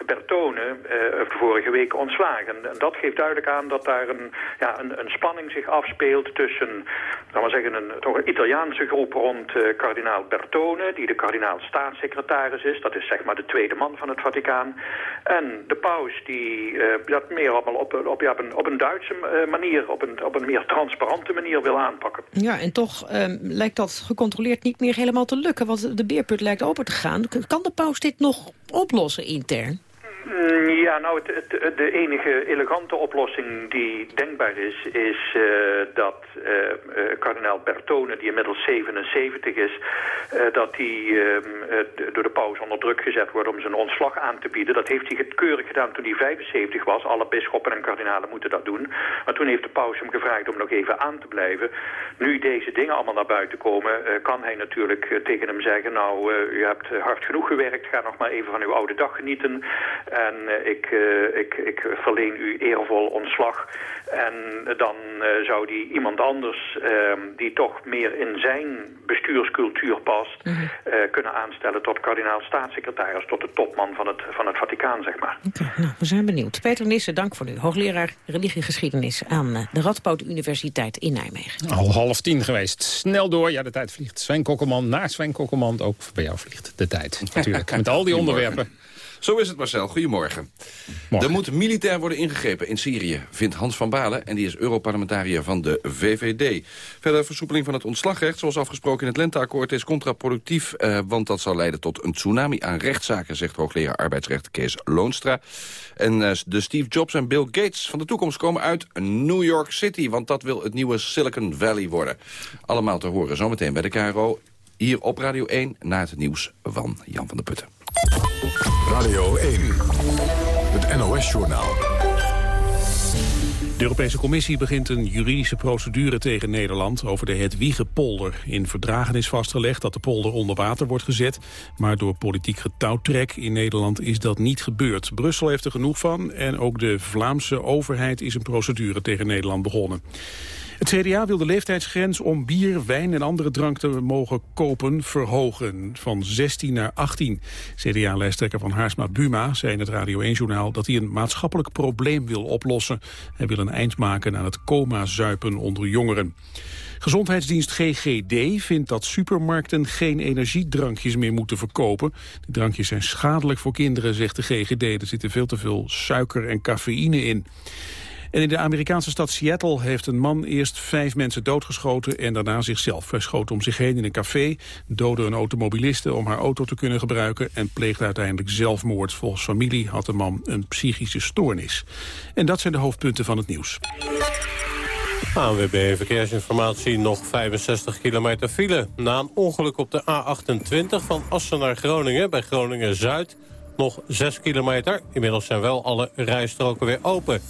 Bertone vorige week ontslagen. En dat geeft duidelijk aan dat daar een, ja, een, een spanning zich afspeelt tussen, laten we zeggen, een, toch een Italiaanse groep rond kardinaal Bertone, die de kardinaal staatssecretaris is. Dat is zeg maar de tweede man van het Vaticaan. En de paus die dat meer op, op, ja, op, een, op een Duitse manier, op een, op een meer transparante manier wil aanpakken. Ja, en toch ehm, lijkt dat gecontroleerd niet meer helemaal te lukken, want de beerput lijkt open te gaan. Kan de paus dit nog oplossen intern? Mm, ja, nou, het, de enige elegante oplossing die denkbaar is, is uh, dat uh, uh, kardinaal Bertone, die inmiddels 77 is, dat hij ehm, door de paus onder druk gezet wordt om zijn ontslag aan te bieden. Dat heeft hij keurig gedaan toen hij 75 was. Alle bisschoppen en kardinalen moeten dat doen. Maar toen heeft de paus hem gevraagd om nog even aan te blijven. Nu deze dingen allemaal naar buiten komen, kan hij natuurlijk tegen hem zeggen, nou, u hebt hard genoeg gewerkt, ga nog maar even van uw oude dag genieten. En uh, ik, uh, ik, ik verleen u eervol ontslag. En dan uh, zou die iemand anders, ehm, die toch meer in zijn bestuurscultuur past... Mm -hmm. kunnen aanstellen tot kardinaal staatssecretaris... tot de topman van het, van het Vaticaan, zeg maar. Okay, nou, we zijn benieuwd. Peter Nissen, dank voor u. Hoogleraar religiegeschiedenis aan de Radboud Universiteit in Nijmegen. Al half tien geweest. Snel door. Ja, de tijd vliegt. Sven Kokkelman, naar Sven Kokkelman. Ook bij jou vliegt de tijd, natuurlijk. Met al die onderwerpen. Zo is het, Marcel. Goedemorgen. Er moet militair worden ingegrepen in Syrië, vindt Hans van Balen... en die is Europarlementariër van de VVD. Verder versoepeling van het ontslagrecht, zoals afgesproken in het Lenteakkoord... is contraproductief, eh, want dat zal leiden tot een tsunami aan rechtszaken... zegt hoogleraar arbeidsrecht Kees Loonstra. En uh, de Steve Jobs en Bill Gates van de toekomst komen uit New York City... want dat wil het nieuwe Silicon Valley worden. Allemaal te horen zometeen bij de KRO, hier op Radio 1... na het nieuws van Jan van der Putten. Radio 1, het NOS-journaal. De Europese Commissie begint een juridische procedure tegen Nederland over de Hedwiegepolder. In verdragen is vastgelegd dat de polder onder water wordt gezet, maar door politiek getouwtrek in Nederland is dat niet gebeurd. Brussel heeft er genoeg van en ook de Vlaamse overheid is een procedure tegen Nederland begonnen. Het CDA wil de leeftijdsgrens om bier, wijn en andere drank te mogen kopen verhogen. Van 16 naar 18. CDA-lijsttrekker van Haarsma Buma zei in het Radio 1-journaal... dat hij een maatschappelijk probleem wil oplossen. Hij wil een eind maken aan het coma-zuipen onder jongeren. Gezondheidsdienst GGD vindt dat supermarkten geen energiedrankjes meer moeten verkopen. Die drankjes zijn schadelijk voor kinderen, zegt de GGD. Er zitten veel te veel suiker en cafeïne in. En in de Amerikaanse stad Seattle heeft een man eerst vijf mensen doodgeschoten en daarna zichzelf. Hij schoot om zich heen in een café, doodde een automobiliste om haar auto te kunnen gebruiken en pleegde uiteindelijk zelfmoord. Volgens familie had de man een psychische stoornis. En dat zijn de hoofdpunten van het nieuws. ANWB Verkeersinformatie, nog 65 kilometer file. Na een ongeluk op de A28 van Assen naar Groningen, bij Groningen-Zuid... nog 6 kilometer. Inmiddels zijn wel alle rijstroken weer open.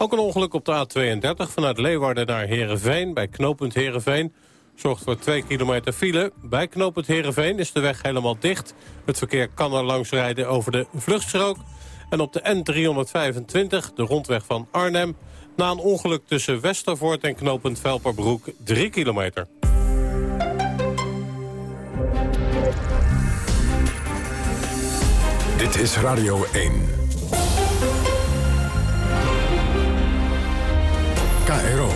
Ook een ongeluk op de A32 vanuit Leeuwarden naar Heerenveen... bij knooppunt Heerenveen zorgt voor 2 kilometer file. Bij knooppunt Heerenveen is de weg helemaal dicht. Het verkeer kan er langs rijden over de vluchtstrook. En op de N325, de rondweg van Arnhem... na een ongeluk tussen Westervoort en knooppunt Velperbroek 3 kilometer. Dit is Radio 1. KRO.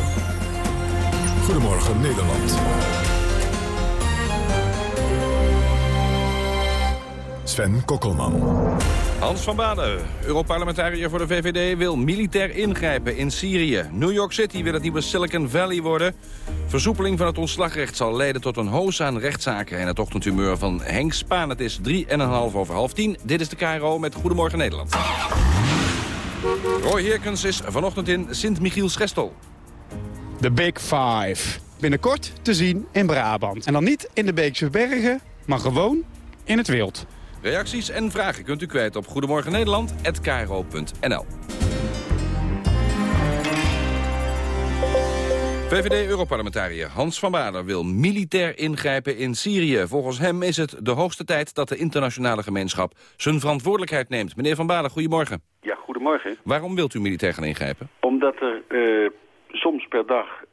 Goedemorgen Nederland. Sven Kokkelman. Hans van Baden, Europarlementariër voor de VVD, wil militair ingrijpen in Syrië. New York City wil het nieuwe Silicon Valley worden. Versoepeling van het ontslagrecht zal leiden tot een hoos aan rechtszaken. En het ochtendhumeur van Henk Spaan. Het is 3,5 over half 10. Dit is de KRO met Goedemorgen Nederland. Roy Heerkens is vanochtend in Sint-Michiels-Gestel. De Big Five. Binnenkort te zien in Brabant. En dan niet in de Beekse Bergen, maar gewoon in het wild. Reacties en vragen kunt u kwijt op Goedemorgen Nederland@kro.nl. VVD-europarlementariër Hans van Baarden wil militair ingrijpen in Syrië. Volgens hem is het de hoogste tijd dat de internationale gemeenschap zijn verantwoordelijkheid neemt. Meneer van Baarden, goedemorgen. Ja, goedemorgen. Waarom wilt u militair gaan ingrijpen? Omdat er eh, soms per dag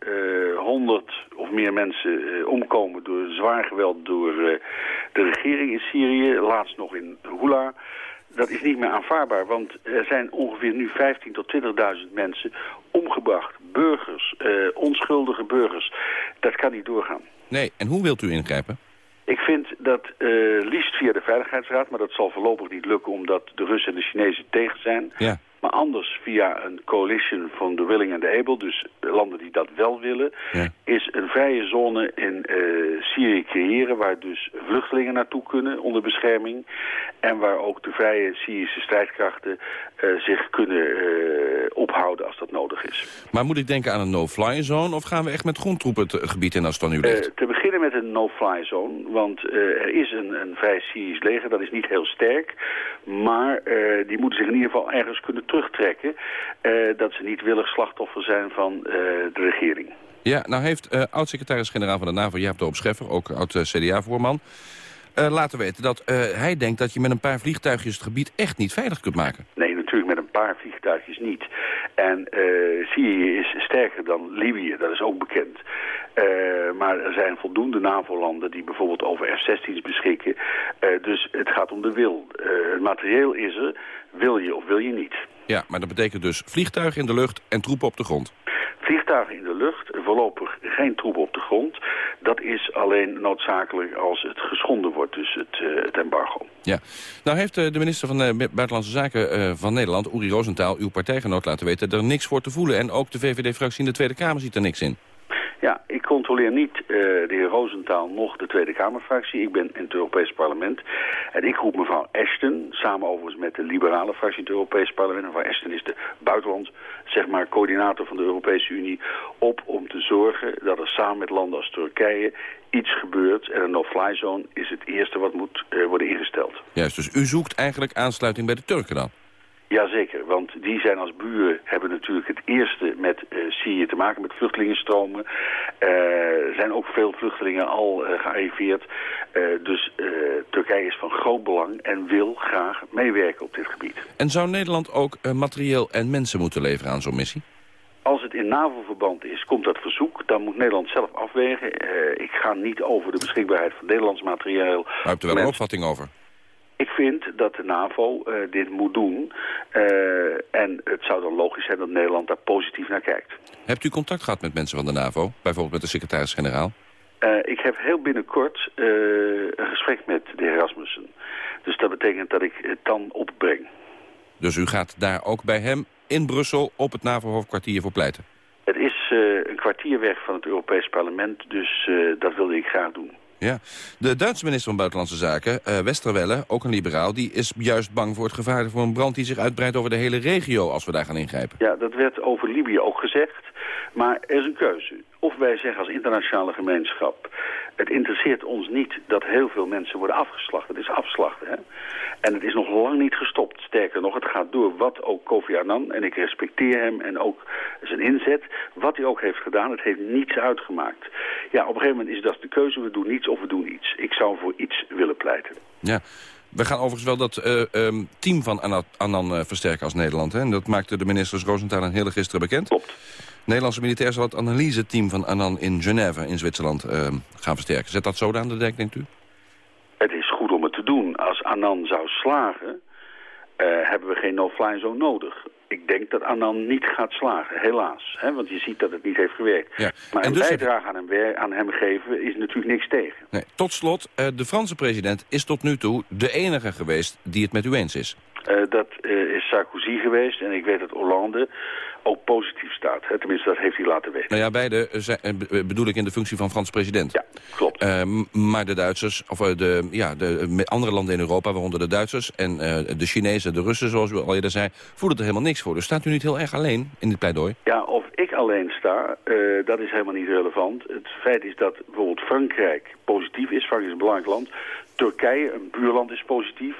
honderd of meer mensen eh, omkomen door zwaar geweld door eh, de regering in Syrië. Laatst nog in Hula dat is niet meer aanvaardbaar, want er zijn ongeveer nu 15.000 tot 20.000 mensen omgebracht. Burgers, eh, onschuldige burgers. Dat kan niet doorgaan. Nee, en hoe wilt u ingrijpen? Ik vind dat uh, liefst via de Veiligheidsraad, maar dat zal voorlopig niet lukken omdat de Russen en de Chinezen tegen zijn. Maar anders via een coalition van de willing en de able, dus landen die dat wel willen, is een vrije zone in uh, Syrië creëren waar dus vluchtelingen naartoe kunnen onder bescherming. En waar ook de vrije Syrische strijdkrachten uh, zich kunnen uh, ophouden als dat nodig is. Maar moet ik denken aan een no-fly zone of gaan we echt met grondtroepen het gebied in als het van u ligt? te beginnen met een no-fly zone, want er is een, een vrij Syrisch leger, dat is niet heel sterk. Maar die moeten zich in ieder geval ergens kunnen terugtrekken. Uh, dat ze niet willig slachtoffer zijn van uh, de regering. Ja, nou heeft uh, oud-secretaris-generaal van de NAVO, Jaap de Scheffer, ook oud-CDA-voorman... laten weten dat hij denkt dat je met een paar vliegtuigjes het gebied echt niet veilig kunt maken. Nee, paar vliegtuigjes niet. En Syrië is sterker dan Libië, dat is ook bekend. Uh, maar er zijn voldoende NAVO-landen die bijvoorbeeld over F-16's beschikken. Uh, dus het gaat om de wil. Het materieel is er, wil je of wil je niet. Ja, maar dat betekent dus vliegtuigen in de lucht en troepen op de grond. Vliegtuigen in de lucht, voorlopig geen troepen op de grond. Dat is alleen noodzakelijk als het geschonden wordt, dus het, uh, het embargo. Ja, nou heeft uh, de minister van uh, Buitenlandse Zaken van Nederland, Uri Rosenthal, uw partijgenoot laten weten er niks voor te voelen. En ook de VVD-fractie in de Tweede Kamer ziet er niks in. Ja, ik controleer niet uh, de heer Rosenthal nog de Tweede Kamerfractie. Ik ben in het Europees Parlement. En ik roep mevrouw Ashton, samen overigens met de liberale fractie in het Europees Parlement. Mevrouw Ashton is de buitenland, zeg maar, coördinator van de Europese Unie. Op om te zorgen dat er samen met landen als Turkije iets gebeurt. En een no-fly zone is het eerste wat moet uh, worden ingesteld. Juist, dus u zoekt eigenlijk aansluiting bij de Turken dan? Jazeker, want die zijn als buren, hebben natuurlijk het eerste met uh, Syrië te maken, met vluchtelingenstromen. Er uh, zijn ook veel vluchtelingen al uh, gearriveerd. dus Turkije is van groot belang en wil graag meewerken op dit gebied. En zou Nederland ook materieel en mensen moeten leveren aan zo'n missie? Als het in NAVO-verband is, komt dat verzoek. Dan moet Nederland zelf afwegen. ik ga niet over de beschikbaarheid van Nederlands materieel. Maar u hebt er wel een opvatting over? Ik vind dat de NAVO uh, dit moet doen. Uh, en het zou dan logisch zijn dat Nederland daar positief naar kijkt. Hebt u contact gehad met mensen van de NAVO? Bijvoorbeeld met de secretaris-generaal? Uh, ik heb heel binnenkort een gesprek met de heer Rasmussen. Dus dat betekent dat ik het dan opbreng. Dus u gaat daar ook bij hem in Brussel op het NAVO-hoofdkwartier voor pleiten? Het is een kwartier weg van het Europees Parlement, dus dat wilde ik graag doen. Ja, de Duitse minister van Buitenlandse Zaken, uh, Westerwelle, ook een liberaal... die is juist bang voor het gevaar voor een brand die zich uitbreidt over de hele regio... als we daar gaan ingrijpen. Ja, dat werd over Libië ook gezegd. Maar er is een keuze. Of wij zeggen als internationale gemeenschap... het interesseert ons niet dat heel veel mensen worden afgeslacht. Het is afslachten, hè. En het is nog lang niet gestopt. Sterker nog, het gaat door wat ook Kofi Annan, en ik respecteer hem en ook zijn inzet, wat hij ook heeft gedaan, het heeft niets uitgemaakt. Ja, op een gegeven moment is dat de keuze, we doen niets of we doen iets. Ik zou voor iets willen pleiten. Ja, we gaan overigens wel dat uh, um, team van Annan uh, versterken als Nederland. Hè? En dat maakte de ministers Rosenthal en Hele gisteren bekend. Klopt. Nederlandse militair zal het analyseteam van Annan in Genève in Zwitserland uh, gaan versterken. Zet dat zo aan de dek, denkt u? Het is goed om het te doen. Als Annan zou slagen, uh, hebben we geen no-fly zone nodig. Ik denk dat Annan niet gaat slagen, helaas. Hè? Want je ziet dat het niet heeft gewerkt. Ja. Maar en een dus bijdrage aan hem, aan hem geven is natuurlijk niks tegen. Nee. Tot slot, uh, de Franse president is tot nu toe de enige geweest die het met u eens is. Uh, dat is Sarkozy geweest en ik weet dat Hollande ook positief staat. Hè? Tenminste, dat heeft hij laten weten. Nou ja, beide uh, bedoel ik in de functie van Frans president. Ja, klopt. Uh, maar de Duitsers, of de, ja, de andere landen in Europa, waaronder de Duitsers... en de Chinezen, de Russen, zoals u al eerder zei... voelen er helemaal niks voor. Dus staat u niet heel erg alleen in dit pleidooi? Ja, of ik alleen sta, dat is helemaal niet relevant. Het feit is dat bijvoorbeeld Frankrijk positief is. Frankrijk is een belangrijk land. Turkije, een buurland, is positief.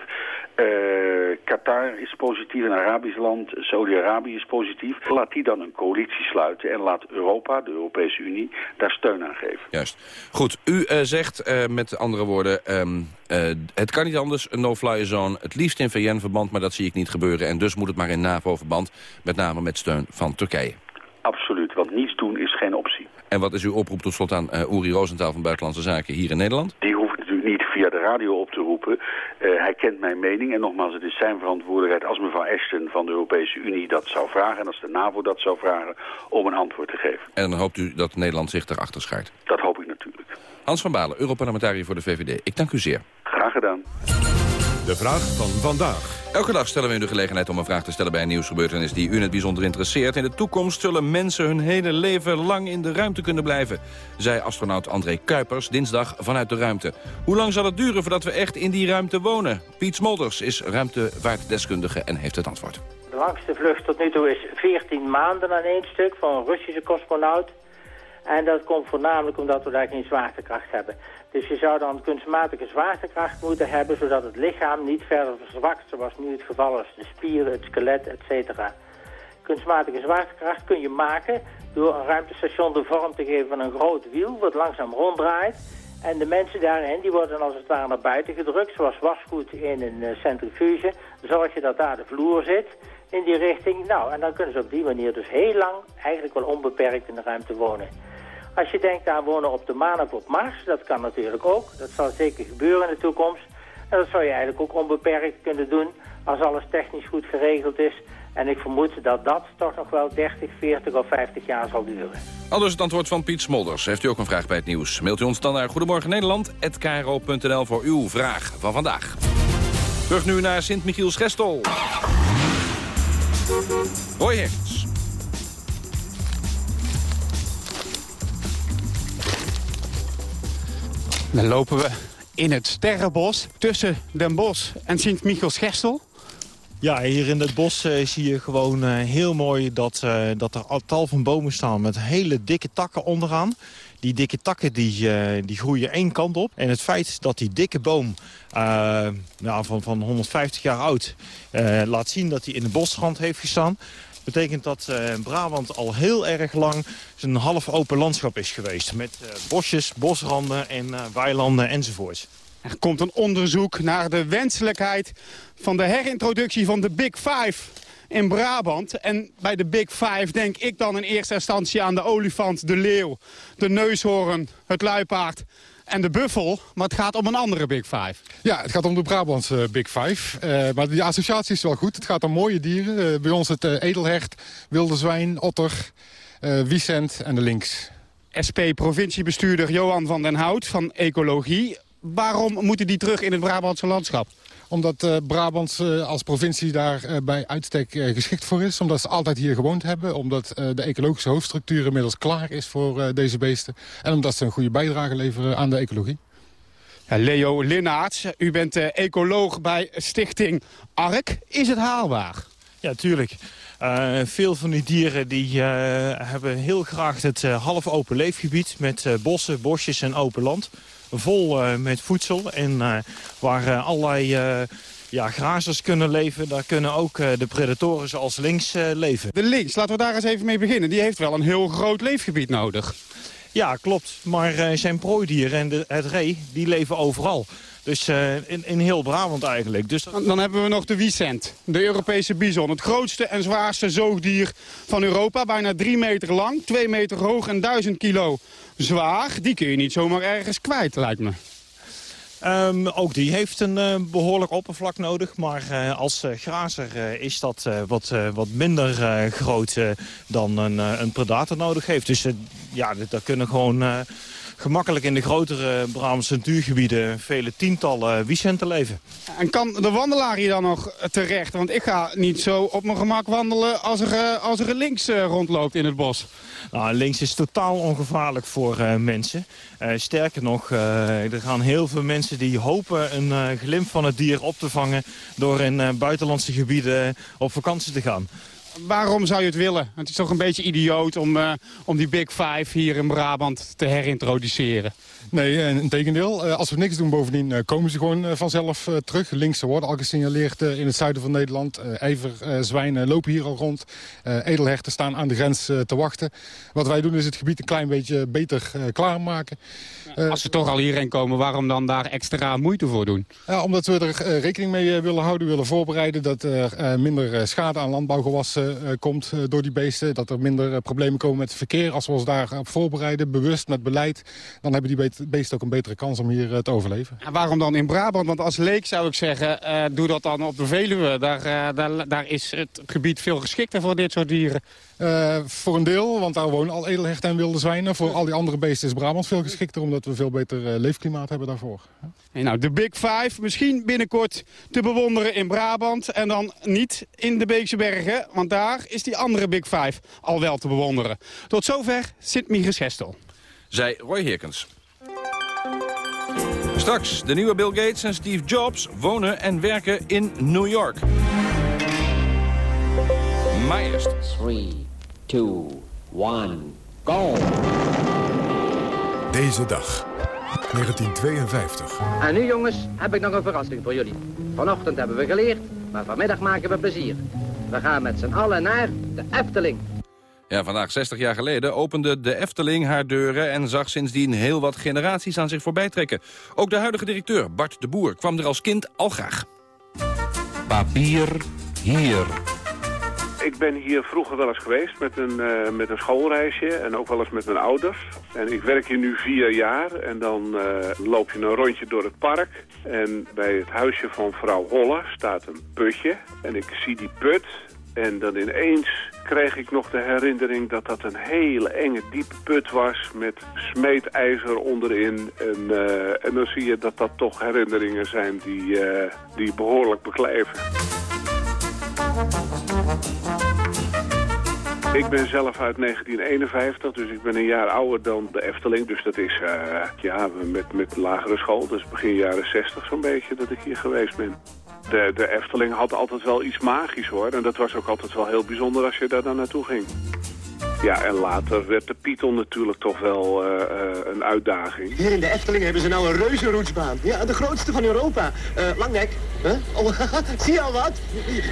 Uh, Qatar is positief, een Arabisch land, Saudi-Arabië is positief. Laat die dan een coalitie sluiten en laat Europa, de Europese Unie, daar steun aan geven. Juist. Goed, u uh, zegt uh, met andere woorden, um, het kan niet anders, een no-fly zone. Het liefst in VN-verband, maar dat zie ik niet gebeuren. En dus moet het maar in NAVO-verband, met name met steun van Turkije. Absoluut, want niets doen is geen optie. En wat is uw oproep tot slot aan Uri Rosenthal van Buitenlandse Zaken hier in Nederland? Die hoeft natuurlijk niet via de radio op te roepen. Uh, hij kent mijn mening en nogmaals, het is zijn verantwoordelijkheid als mevrouw Ashton van de Europese Unie dat zou vragen... en als de NAVO dat zou vragen, om een antwoord te geven. En dan hoopt u dat Nederland zich erachter schaart? Dat hoop ik natuurlijk. Hans van Balen, Europarlementariër voor de VVD. Ik dank u zeer. Graag gedaan. De vraag van vandaag. Elke dag stellen we u de gelegenheid om een vraag te stellen bij een nieuwsgebeurtenis die u het bijzonder interesseert. In de toekomst zullen mensen hun hele leven lang in de ruimte kunnen blijven, zei astronaut André Kuipers dinsdag vanuit de ruimte. Hoe lang zal het duren voordat we echt in die ruimte wonen? Piet Smolders is ruimtevaartdeskundige en heeft het antwoord. De langste vlucht tot nu toe is 14 maanden aan één stuk van een Russische cosmonaut. En dat komt voornamelijk omdat we daar geen zwaartekracht hebben. Dus je zou dan kunstmatige zwaartekracht moeten hebben... zodat het lichaam niet verder verzwakt, zoals nu het geval is. De spieren, het skelet, etc. Kunstmatige zwaartekracht kun je maken door een ruimtestation de vorm te geven van een groot wiel... wat langzaam ronddraait. En de mensen daarin die worden als het ware naar buiten gedrukt... zoals wasgoed in een uh, centrifuge. Zorg je dat daar de vloer zit in die richting. Nou, en dan kunnen ze op die manier dus heel lang... eigenlijk wel onbeperkt in de ruimte wonen. Als je denkt aan wonen op de maan of op Mars, dat kan natuurlijk ook. Dat zal zeker gebeuren in de toekomst. En dat zou je eigenlijk ook onbeperkt kunnen doen als alles technisch goed geregeld is. En ik vermoed dat dat toch nog wel 30, 40 of 50 jaar zal duren. Al dus het antwoord van Piet Smolders. Heeft u ook een vraag bij het nieuws? Mailt u ons dan naar Goedemorgen Nederland@kro.nl voor uw vraag van vandaag. Terug nu naar Sint-Michiels-Gestel. Hoi Hertz. Dan lopen we in het Sterrenbos tussen Den Bosch en Sint-Michiels-Gestel. Ja, hier in het bos uh, zie je gewoon uh, heel mooi dat, uh, dat er al tal van bomen staan met hele dikke takken onderaan. Die dikke takken die, die groeien één kant op. En het feit dat die dikke boom nou, van, van 150 jaar oud laat zien dat hij in de bosrand heeft gestaan betekent dat uh, Brabant al heel erg lang een half open landschap is geweest. Met uh, bosjes, bosranden en uh, weilanden enzovoorts. Er komt een onderzoek naar de wenselijkheid van de herintroductie van de Big Five in Brabant. En bij de Big Five denk ik dan in eerste instantie aan de olifant, de leeuw, de neushoorn, het luipaard en de buffel. Maar het gaat om een andere Big Five. Ja, het gaat om de Brabantse Big Five. Uh, maar die associatie is wel goed. Het gaat om mooie dieren. Uh, bij ons het uh, edelhert, wilde zwijn, otter, wiesent en de links. SP-provinciebestuurder Johan van den Hout van Ecologie. Waarom moeten die terug in het Brabantse landschap? Omdat uh, Brabant uh, als provincie daar uh, bij uitstek geschikt voor is. Omdat ze altijd hier gewoond hebben. Omdat de ecologische hoofdstructuur inmiddels klaar is voor deze beesten. En omdat ze een goede bijdrage leveren aan de ecologie. Ja, Leo Linnaerts, u bent ecoloog bij Stichting ARK. Is het haalbaar? Ja, tuurlijk. Uh, veel van die dieren die, uh, hebben heel graag het uh, half open leefgebied... met bossen, bosjes en open land. Vol met voedsel en waar allerlei ja, grazers kunnen leven... daar kunnen ook de predatoren zoals links leven. De links, laten we daar eens even mee beginnen. Die heeft wel een heel groot leefgebied nodig. Ja, klopt. Maar zijn prooidieren en de, het ree, die leven overal. Dus uh, in, in heel Brabant eigenlijk. Dus dan, dan, hebben we nog de Wiesent, de Europese bison. Het grootste en zwaarste zoogdier van Europa. Bijna drie meter lang, twee meter hoog en duizend kilo zwaar. Die kun je niet zomaar ergens kwijt, lijkt me. Um, ook die heeft een uh, behoorlijk oppervlak nodig. Maar uh, als uh, grazer is dat wat, wat minder groot dan een, een predator nodig heeft. Dus ja, daar kunnen gewoon gemakkelijk in de grotere Brabantse natuurgebieden vele tientallen wiesenten leven. En kan de wandelaar hier dan nog terecht? Want ik ga niet zo op mijn gemak wandelen als er, eh, als er links uh, rondloopt in het bos. Nou, links is totaal ongevaarlijk voor uh, mensen. Uh, sterker nog, er gaan heel veel mensen die hopen een glimp van het dier op te vangen... door in buitenlandse gebieden op vakantie te gaan. Waarom zou je het willen? Het is toch een beetje idioot om, uh, om die Big Five hier in Brabant te herintroduceren. Nee, in tegendeel. Uh, als we niks doen bovendien uh, komen ze gewoon vanzelf terug. Links worden al gesignaleerd in het zuiden van Nederland. Ijverzwijnen lopen hier al rond. edelherten staan aan de grens te wachten. Wat wij doen is het gebied een klein beetje beter klaarmaken. als ze toch al hierheen komen, waarom dan daar extra moeite voor doen? Ja, omdat we er rekening mee willen houden, willen voorbereiden... dat er minder schade aan landbouwgewassen komt door die beesten. Dat er minder problemen komen met het verkeer. Als we ons daarop voorbereiden, bewust met beleid... dan hebben die beesten ook een betere kans om hier te overleven. En waarom dan in Brabant? Want als leek zou ik zeggen, uh, doe dat dan op de Veluwe. Daar, uh, daar, daar is het gebied veel geschikter voor dit soort dieren. Uh, voor een deel, want daar wonen al edelhechten en wilde zwijnen. Voor al die andere beesten is Brabant veel geschikter... omdat we veel beter leefklimaat hebben daarvoor. En nou, de Big Five, misschien binnenkort te bewonderen in Brabant... en dan niet in de Beekse Bergen, want daar is die andere Big Five al wel te bewonderen. Tot zover Sint-Michels Gestel. Zij Roy Heerkens. Straks, de nieuwe Bill Gates en Steve Jobs wonen en werken in New York. Maar eerst... 3, 2, 1, go! Deze dag, 1952. En nu jongens, heb ik nog een verrassing voor jullie. Vanochtend hebben we geleerd, maar vanmiddag maken we plezier. We gaan met z'n allen naar de Efteling. Ja, vandaag 60 jaar geleden opende de Efteling haar deuren... en zag sindsdien heel wat generaties aan zich voorbij trekken. Ook de huidige directeur, Bart de Boer, kwam er als kind al graag. Papier hier. Ik ben hier vroeger wel eens geweest met een, uh, met een schoolreisje en ook wel eens met mijn ouders. En ik werk hier nu vier jaar en dan uh, loop je een rondje door het park. En bij het huisje van vrouw Holle staat een putje. En ik zie die put en dan ineens kreeg ik nog de herinnering dat dat een hele enge diepe put was met smeedijzer onderin. En, uh, en dan zie je dat dat toch herinneringen zijn die, uh, die behoorlijk beklijven. Ik ben zelf uit 1951, dus ik ben een jaar ouder dan de Efteling. Dus dat is uh, ja, met, met lagere school, dus begin jaren 60 zo'n beetje dat ik hier geweest ben de, de Efteling had altijd wel iets magisch hoor. En dat was ook altijd wel heel bijzonder als je daar dan naartoe ging. Ja, en later werd de Python natuurlijk toch wel uh, uh, een uitdaging. Hier in de Efteling hebben ze nou een reuzenroetsbaan. Ja, de grootste van Europa. Uh, Langnek, huh? oh, zie je al wat?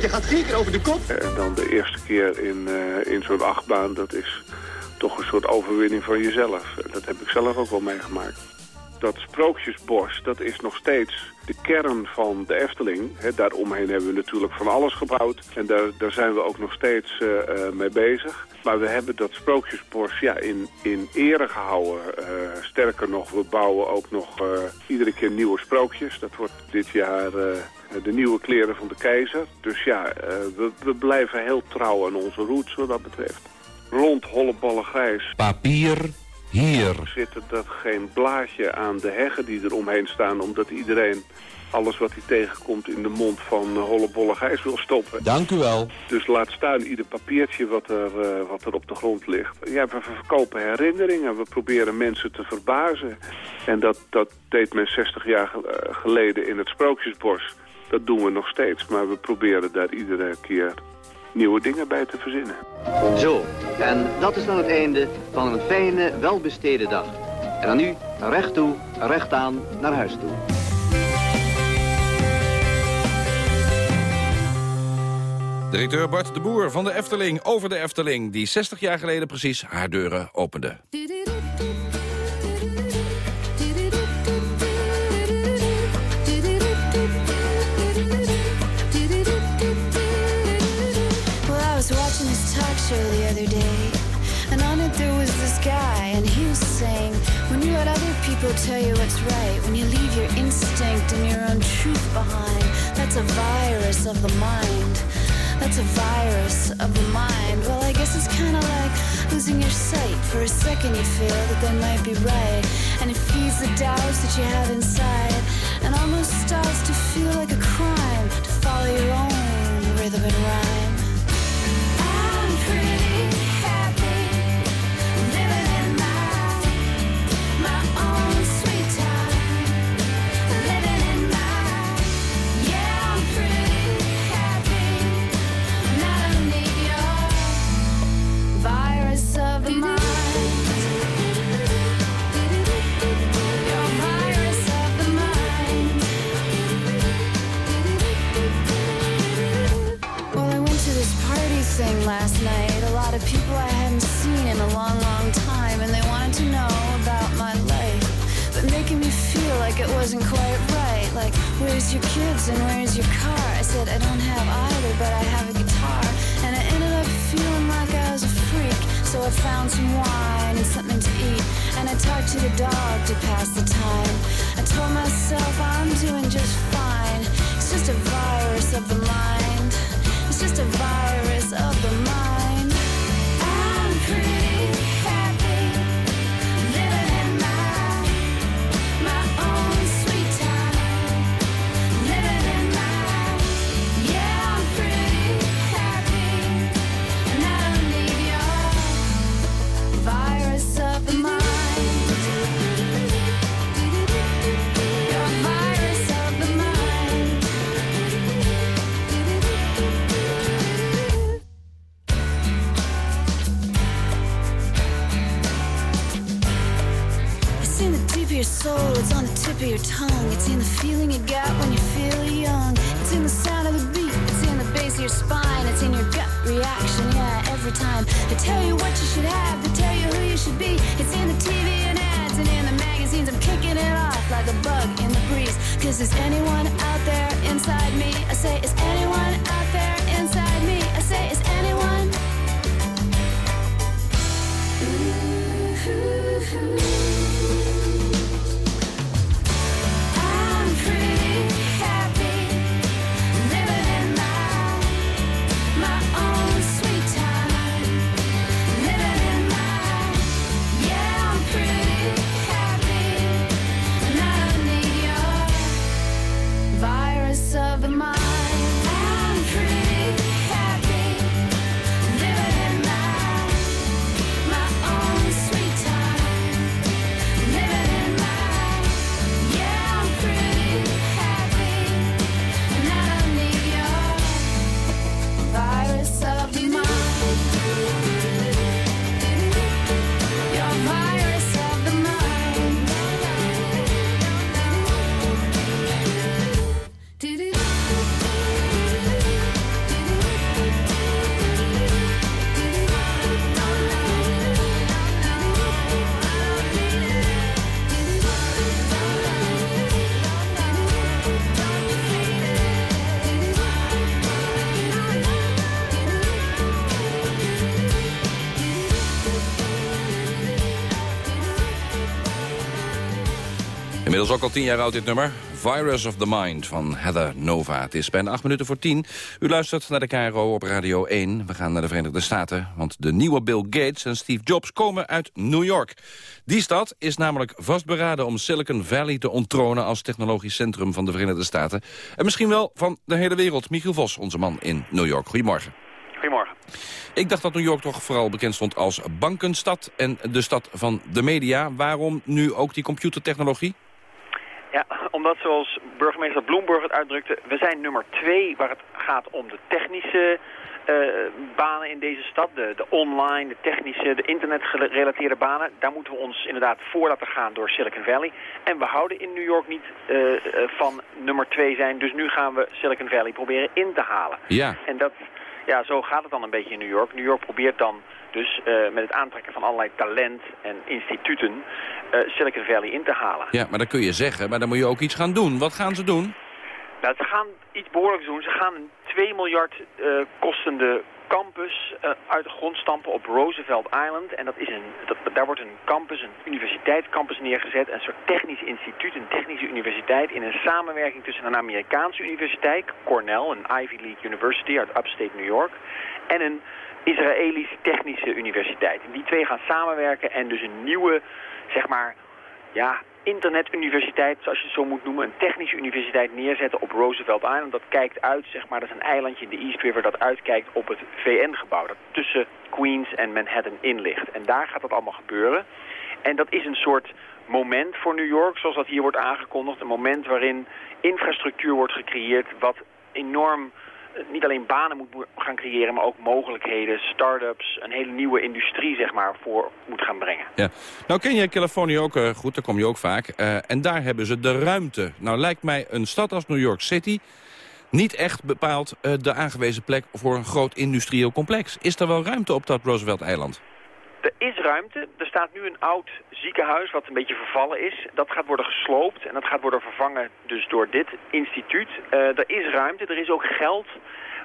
Je gaat vier keer over de kop. En dan de eerste keer in, in zo'n achtbaan, dat is toch een soort overwinning van jezelf. Dat heb ik zelf ook wel meegemaakt dat sprookjesbos, dat is nog steeds de kern van de Efteling. He, daaromheen hebben we natuurlijk van alles gebouwd. En daar, daar zijn we ook nog steeds uh, uh, mee bezig. Maar we hebben dat sprookjesbos ja, in, in ere gehouden. Uh, sterker nog, we bouwen ook nog iedere keer nieuwe sprookjes. Dat wordt dit jaar de nieuwe kleren van de keizer. Dus ja, we, we blijven heel trouw aan onze roots wat dat betreft. Rond Hollebolle Grijs. Papier hier. Zit er geen blaadje aan de heggen die er omheen staan... omdat iedereen alles wat hij tegenkomt in de mond van uh, hollebolle gijs wil stoppen. Dank u wel. Dus laat staan ieder papiertje wat er, uh, wat er op de grond ligt. Ja, we verkopen herinneringen. We proberen mensen te verbazen. En dat, dat deed men 60 jaar geleden in het Sprookjesbos. Dat doen we nog steeds. Maar we proberen daar iedere keer nieuwe dingen bij te verzinnen. Zo, en dat is dan het einde van een fijne, welbesteden dag. En dan nu recht toe, recht aan, naar huis toe. Directeur Bart de Boer van de Efteling over de Efteling... die 60 jaar geleden precies haar deuren opende. The other day, and on it there was this guy, and he was saying, when you let other people tell you what's right, when you leave your instinct and your own truth behind, that's a virus of the mind. That's a virus of the mind. Well, I guess it's kind of like losing your sight. For a second, you feel that they might be right, and it feeds the doubts that you have inside, and almost starts to feel like a crime to follow your own rhythm and rhyme. Last night. A lot of people I hadn't seen in a long, long time, and they wanted to know about my life. But making me feel like it wasn't quite right. Like, where's your kids and where's your car? I said, I don't have either, but I have a guitar. And I ended up feeling like I was a freak. So I found some wine and something to eat. And I talked to the dog to pass the time. I told myself I'm doing just fine. It's just a virus of the mind. Just a virus of the mind. It's on the tip of your tongue. It's in the feeling you got when you feel young. It's in the sound of the beat, it's in the base of your spine. It's in your gut reaction, yeah, every time. They tell you what you should have, they tell you who you should be. It's in the TV and ads and in the magazines. I'm kicking it off like a bug in the breeze. Cause is anyone out there inside me? I say, is anyone out there inside me? I say, is anyone? I'm Inmiddels ook al tien jaar oud dit nummer. Virus of the Mind van Heather Nova. Het is bijna acht minuten voor tien. U luistert naar de KRO op Radio 1. We gaan naar de Verenigde Staten, want de nieuwe Bill Gates en Steve Jobs komen uit New York. Die stad is namelijk vastberaden om Silicon Valley te onttronen als technologisch centrum van de Verenigde Staten. En misschien wel van de hele wereld. Michiel Vos, onze man in New York. Goedemorgen. Goedemorgen. Ik dacht dat New York toch vooral bekend stond als bankenstad en de stad van de media. Waarom nu ook die computertechnologie? Ja, omdat zoals burgemeester Bloemburg het uitdrukte, we zijn nummer twee waar het gaat om de technische eh, banen in deze stad. De, de online, de technische, de internetgerelateerde banen. Daar moeten we ons inderdaad voor laten gaan door Silicon Valley. En we houden in New York niet eh, eh, van nummer twee zijn. Dus nu gaan we Silicon Valley proberen in te halen. Ja. En dat, ja, zo gaat het dan een beetje in New York. New York probeert dan dus eh, met het aantrekken van allerlei talent en instituten eh, Silicon Valley in te halen. Ja, maar dat kun je zeggen, maar dan moet je ook iets gaan doen. Wat gaan ze doen? Nou, ze gaan iets behoorlijks doen. Ze gaan een 2 miljard eh, kostende campus eh, uit de grond stampen op Roosevelt Island. En dat is een, dat, daar wordt een campus, een universiteitscampus neergezet. Een soort technisch instituut, een technische universiteit... in een samenwerking tussen een Amerikaanse universiteit, Cornell, een Ivy League University uit upstate New York... en een Israëlische technische universiteit. En die twee gaan samenwerken en dus een nieuwe, zeg maar, ja, internetuniversiteit, zoals je het zo moet noemen, een technische universiteit neerzetten op Roosevelt Island. Dat kijkt uit, zeg maar, dat is een eilandje in de East River dat uitkijkt op het VN-gebouw. Dat tussen Queens en Manhattan in ligt. En daar gaat dat allemaal gebeuren. En dat is een soort moment voor New York, zoals dat hier wordt aangekondigd. Een moment waarin infrastructuur wordt gecreëerd wat enorm niet alleen banen moet gaan creëren, maar ook mogelijkheden, start-ups, een hele nieuwe industrie zeg maar voor moet gaan brengen. Ja. Nou ken jij Californië ook eh, goed, daar kom je ook vaak. Eh, en daar hebben ze de ruimte. Nou lijkt mij een stad als New York City niet echt bepaald eh, de aangewezen plek voor een groot industrieel complex. Is er wel ruimte op dat Roosevelt-eiland? Er is ruimte. Er staat nu een oud ziekenhuis wat een beetje vervallen is. Dat gaat worden gesloopt en dat gaat worden vervangen dus door dit instituut. Uh, er is ruimte, er is ook geld.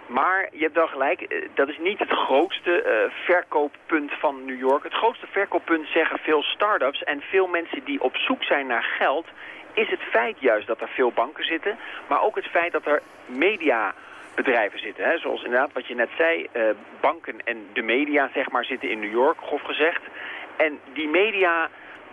Maar je hebt wel gelijk, eh, dat is niet het grootste uh, verkooppunt van New York. Het grootste verkooppunt zeggen veel start-ups en veel mensen die op zoek zijn naar geld... is het feit juist dat er veel banken zitten, maar ook het feit dat er media bedrijven zitten. Hè? Zoals inderdaad wat je net zei, uh, banken en de media zeg maar zitten in New York, grof gezegd. En die media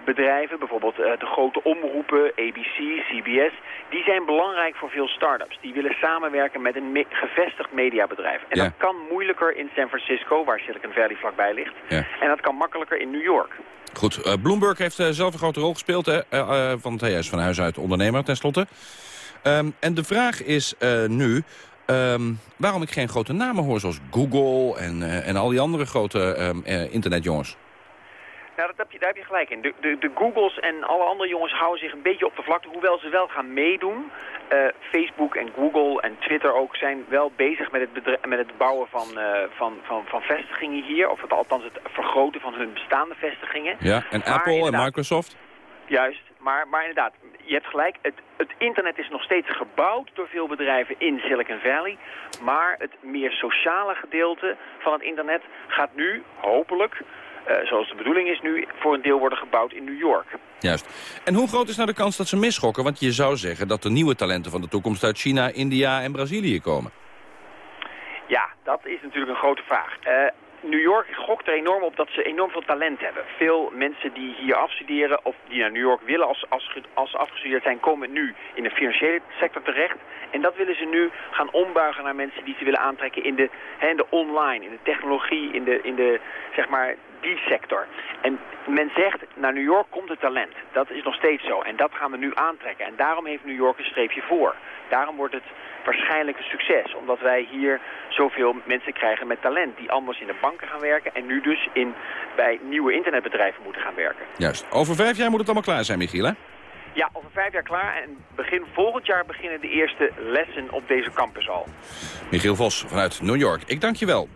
bedrijven, bijvoorbeeld uh, de grote omroepen, ABC, CBS, die zijn belangrijk voor veel start-ups. Die willen samenwerken met een me gevestigd mediabedrijf. En Ja. dat kan moeilijker in San Francisco, waar Silicon Valley vlakbij ligt. Ja. En dat kan makkelijker in New York. Goed, eh, Bloomberg heeft eh, zelf een grote rol gespeeld, hè? eh, eh, want hij is van huis uit ondernemer tenslotte. Ehm, en de vraag is eh, nu ehm, waarom ik geen grote namen hoor, zoals Google en, eh, en al die andere grote ehm, eh, internetjongens. Nou, dat heb je, daar heb je gelijk in. De, de, de Googles en alle andere jongens houden zich een beetje op de vlakte, hoewel ze wel gaan meedoen. Eh, Facebook en Google en Twitter ook zijn wel bezig met het, met het bouwen van, van, van, van vestigingen hier. Of het, althans het vergroten van hun bestaande vestigingen. Ja, en Maar Apple en Microsoft? Juist, maar, maar inderdaad, je hebt gelijk. Het, het internet is nog steeds gebouwd door veel bedrijven in Silicon Valley. Maar het meer sociale gedeelte van het internet gaat nu, hopelijk, eh, zoals de bedoeling is nu, voor een deel worden gebouwd in New York. Juist. En hoe groot is nou de kans dat ze misschokken? Want je zou zeggen dat de nieuwe talenten van de toekomst uit China, India en Brazilië komen. Ja, dat is natuurlijk een grote vraag. Eh, New York gokt er enorm op dat ze enorm veel talent hebben. Veel mensen die hier afstuderen of die naar New York willen als, als, als ze afgestudeerd zijn... komen nu in de financiële sector terecht. En dat willen ze nu gaan ombuigen naar mensen die ze willen aantrekken in de, hè, in de online, in de technologie, in de, in de, zeg maar, die sector. En men zegt, naar New York komt het talent. Dat is nog steeds zo. En dat gaan we nu aantrekken. En daarom heeft New York een streepje voor. Daarom wordt het waarschijnlijk een succes. Omdat wij hier zoveel mensen krijgen met talent. Die anders in de banken gaan werken. En nu dus in, bij nieuwe internetbedrijven moeten gaan werken. Juist. Over vijf jaar moet het allemaal klaar zijn, Michiel, hè? Ja, over vijf jaar klaar. En begin volgend jaar beginnen de eerste lessen op deze campus al. Michiel Vos vanuit New York. Ik dank je wel.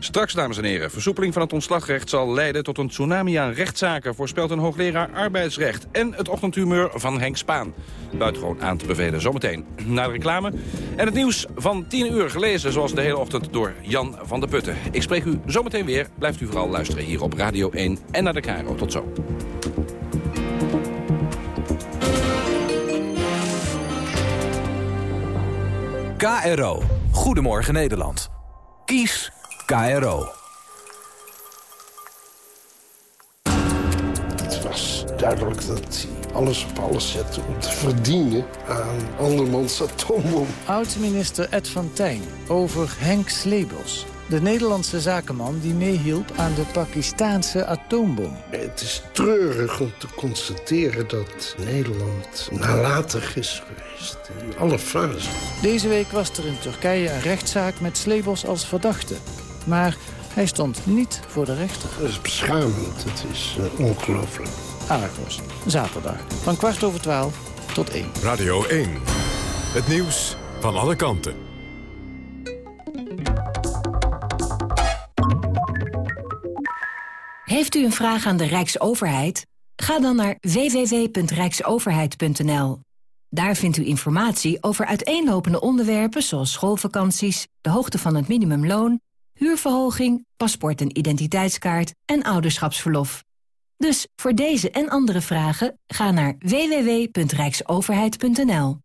Straks, dames en heren, versoepeling van het ontslagrecht zal leiden tot een tsunami aan rechtszaken, voorspelt een hoogleraar arbeidsrecht. En het ochtendhumeur van Henk Spaan. Buitengewoon aan te bevelen, zometeen na de reclame. En het nieuws van 10 uur gelezen, zoals de hele ochtend, door Jan van der Putten. Ik spreek u zometeen weer. Blijft u vooral luisteren hier op Radio 1 en naar de Caro. Tot zo. KRO. Goedemorgen Nederland. Kies KRO. Het was duidelijk dat hij alles op alles zette om te verdienen aan andermans atoombom. Oud-minister Ed van Tijn over Henk Slebels. De Nederlandse zakenman die meehielp aan de Pakistaanse atoombom. Het is treurig om te constateren dat Nederland nalatig is geweest in alle fases. Deze week was er in Turkije een rechtszaak met Slebels als verdachte. Maar hij stond niet voor de rechter. Dat is beschamend, het is eh, ongelooflijk. Argos, zaterdag, van kwart over twaalf tot één. Radio 1. Het nieuws van alle kanten. Heeft u een vraag aan de Rijksoverheid? Ga dan naar www.rijksoverheid.nl. Daar vindt u informatie over uiteenlopende onderwerpen zoals schoolvakanties, de hoogte van het minimumloon, huurverhoging, paspoort en identiteitskaart en ouderschapsverlof. Dus voor deze en andere vragen ga naar www.rijksoverheid.nl.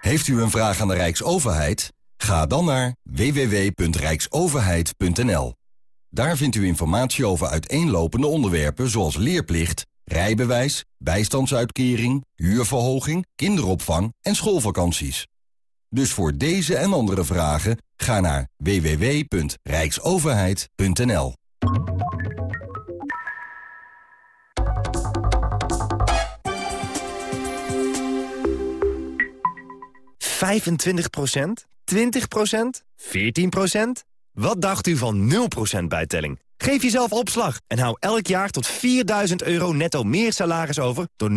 Heeft u een vraag aan de Rijksoverheid? Ga dan naar www.rijksoverheid.nl. Daar vindt u informatie over uiteenlopende onderwerpen zoals leerplicht, rijbewijs, bijstandsuitkering, huurverhoging, kinderopvang en schoolvakanties. Dus voor deze en andere vragen ga naar www.rijksoverheid.nl. Vijfentwintig procent? 20% 14% Wat dacht u van 0% bijtelling? Geef jezelf opslag en hou elk jaar tot 4000 euro netto meer salaris over... door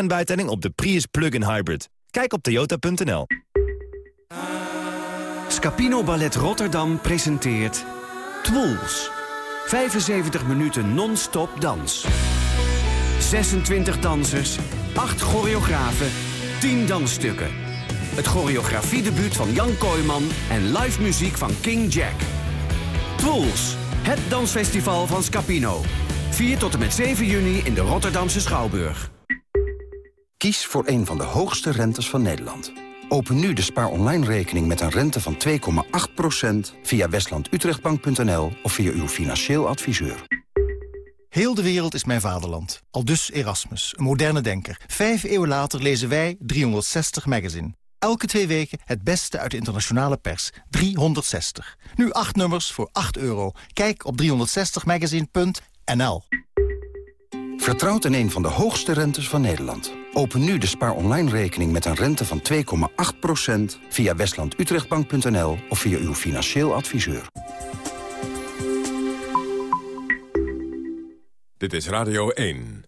0% bijtelling op de Prius Plug-in Hybrid. Kijk op toyota.nl. Scapino Ballet Rotterdam presenteert Twools. 75 minuten non-stop dans. 26 dansers, 8 choreografen, 10 dansstukken. Het choreografiedebuut van Jan Kooijman en live muziek van King Jack. Twools, het dansfestival van Scapino. 4 tot en met 7 juni in de Rotterdamse Schouwburg. Kies voor een van de hoogste rentes van Nederland. Open nu de Spaar Online rekening met een rente van 2,8% via westlandutrechtbank.nl of via uw financieel adviseur. Heel de wereld is mijn vaderland. Aldus Erasmus, een moderne denker. Vijf eeuwen later lezen wij 360 Magazine. Elke twee weken het beste uit de internationale pers. 360. Nu acht nummers voor 8 euro. Kijk op 360magazine.nl. Vertrouwt in een van de hoogste rentes van Nederland. Open nu de Spaar Online rekening met een rente van 2,8% via westlandutrechtbank.nl of via uw financieel adviseur. Dit is Radio 1.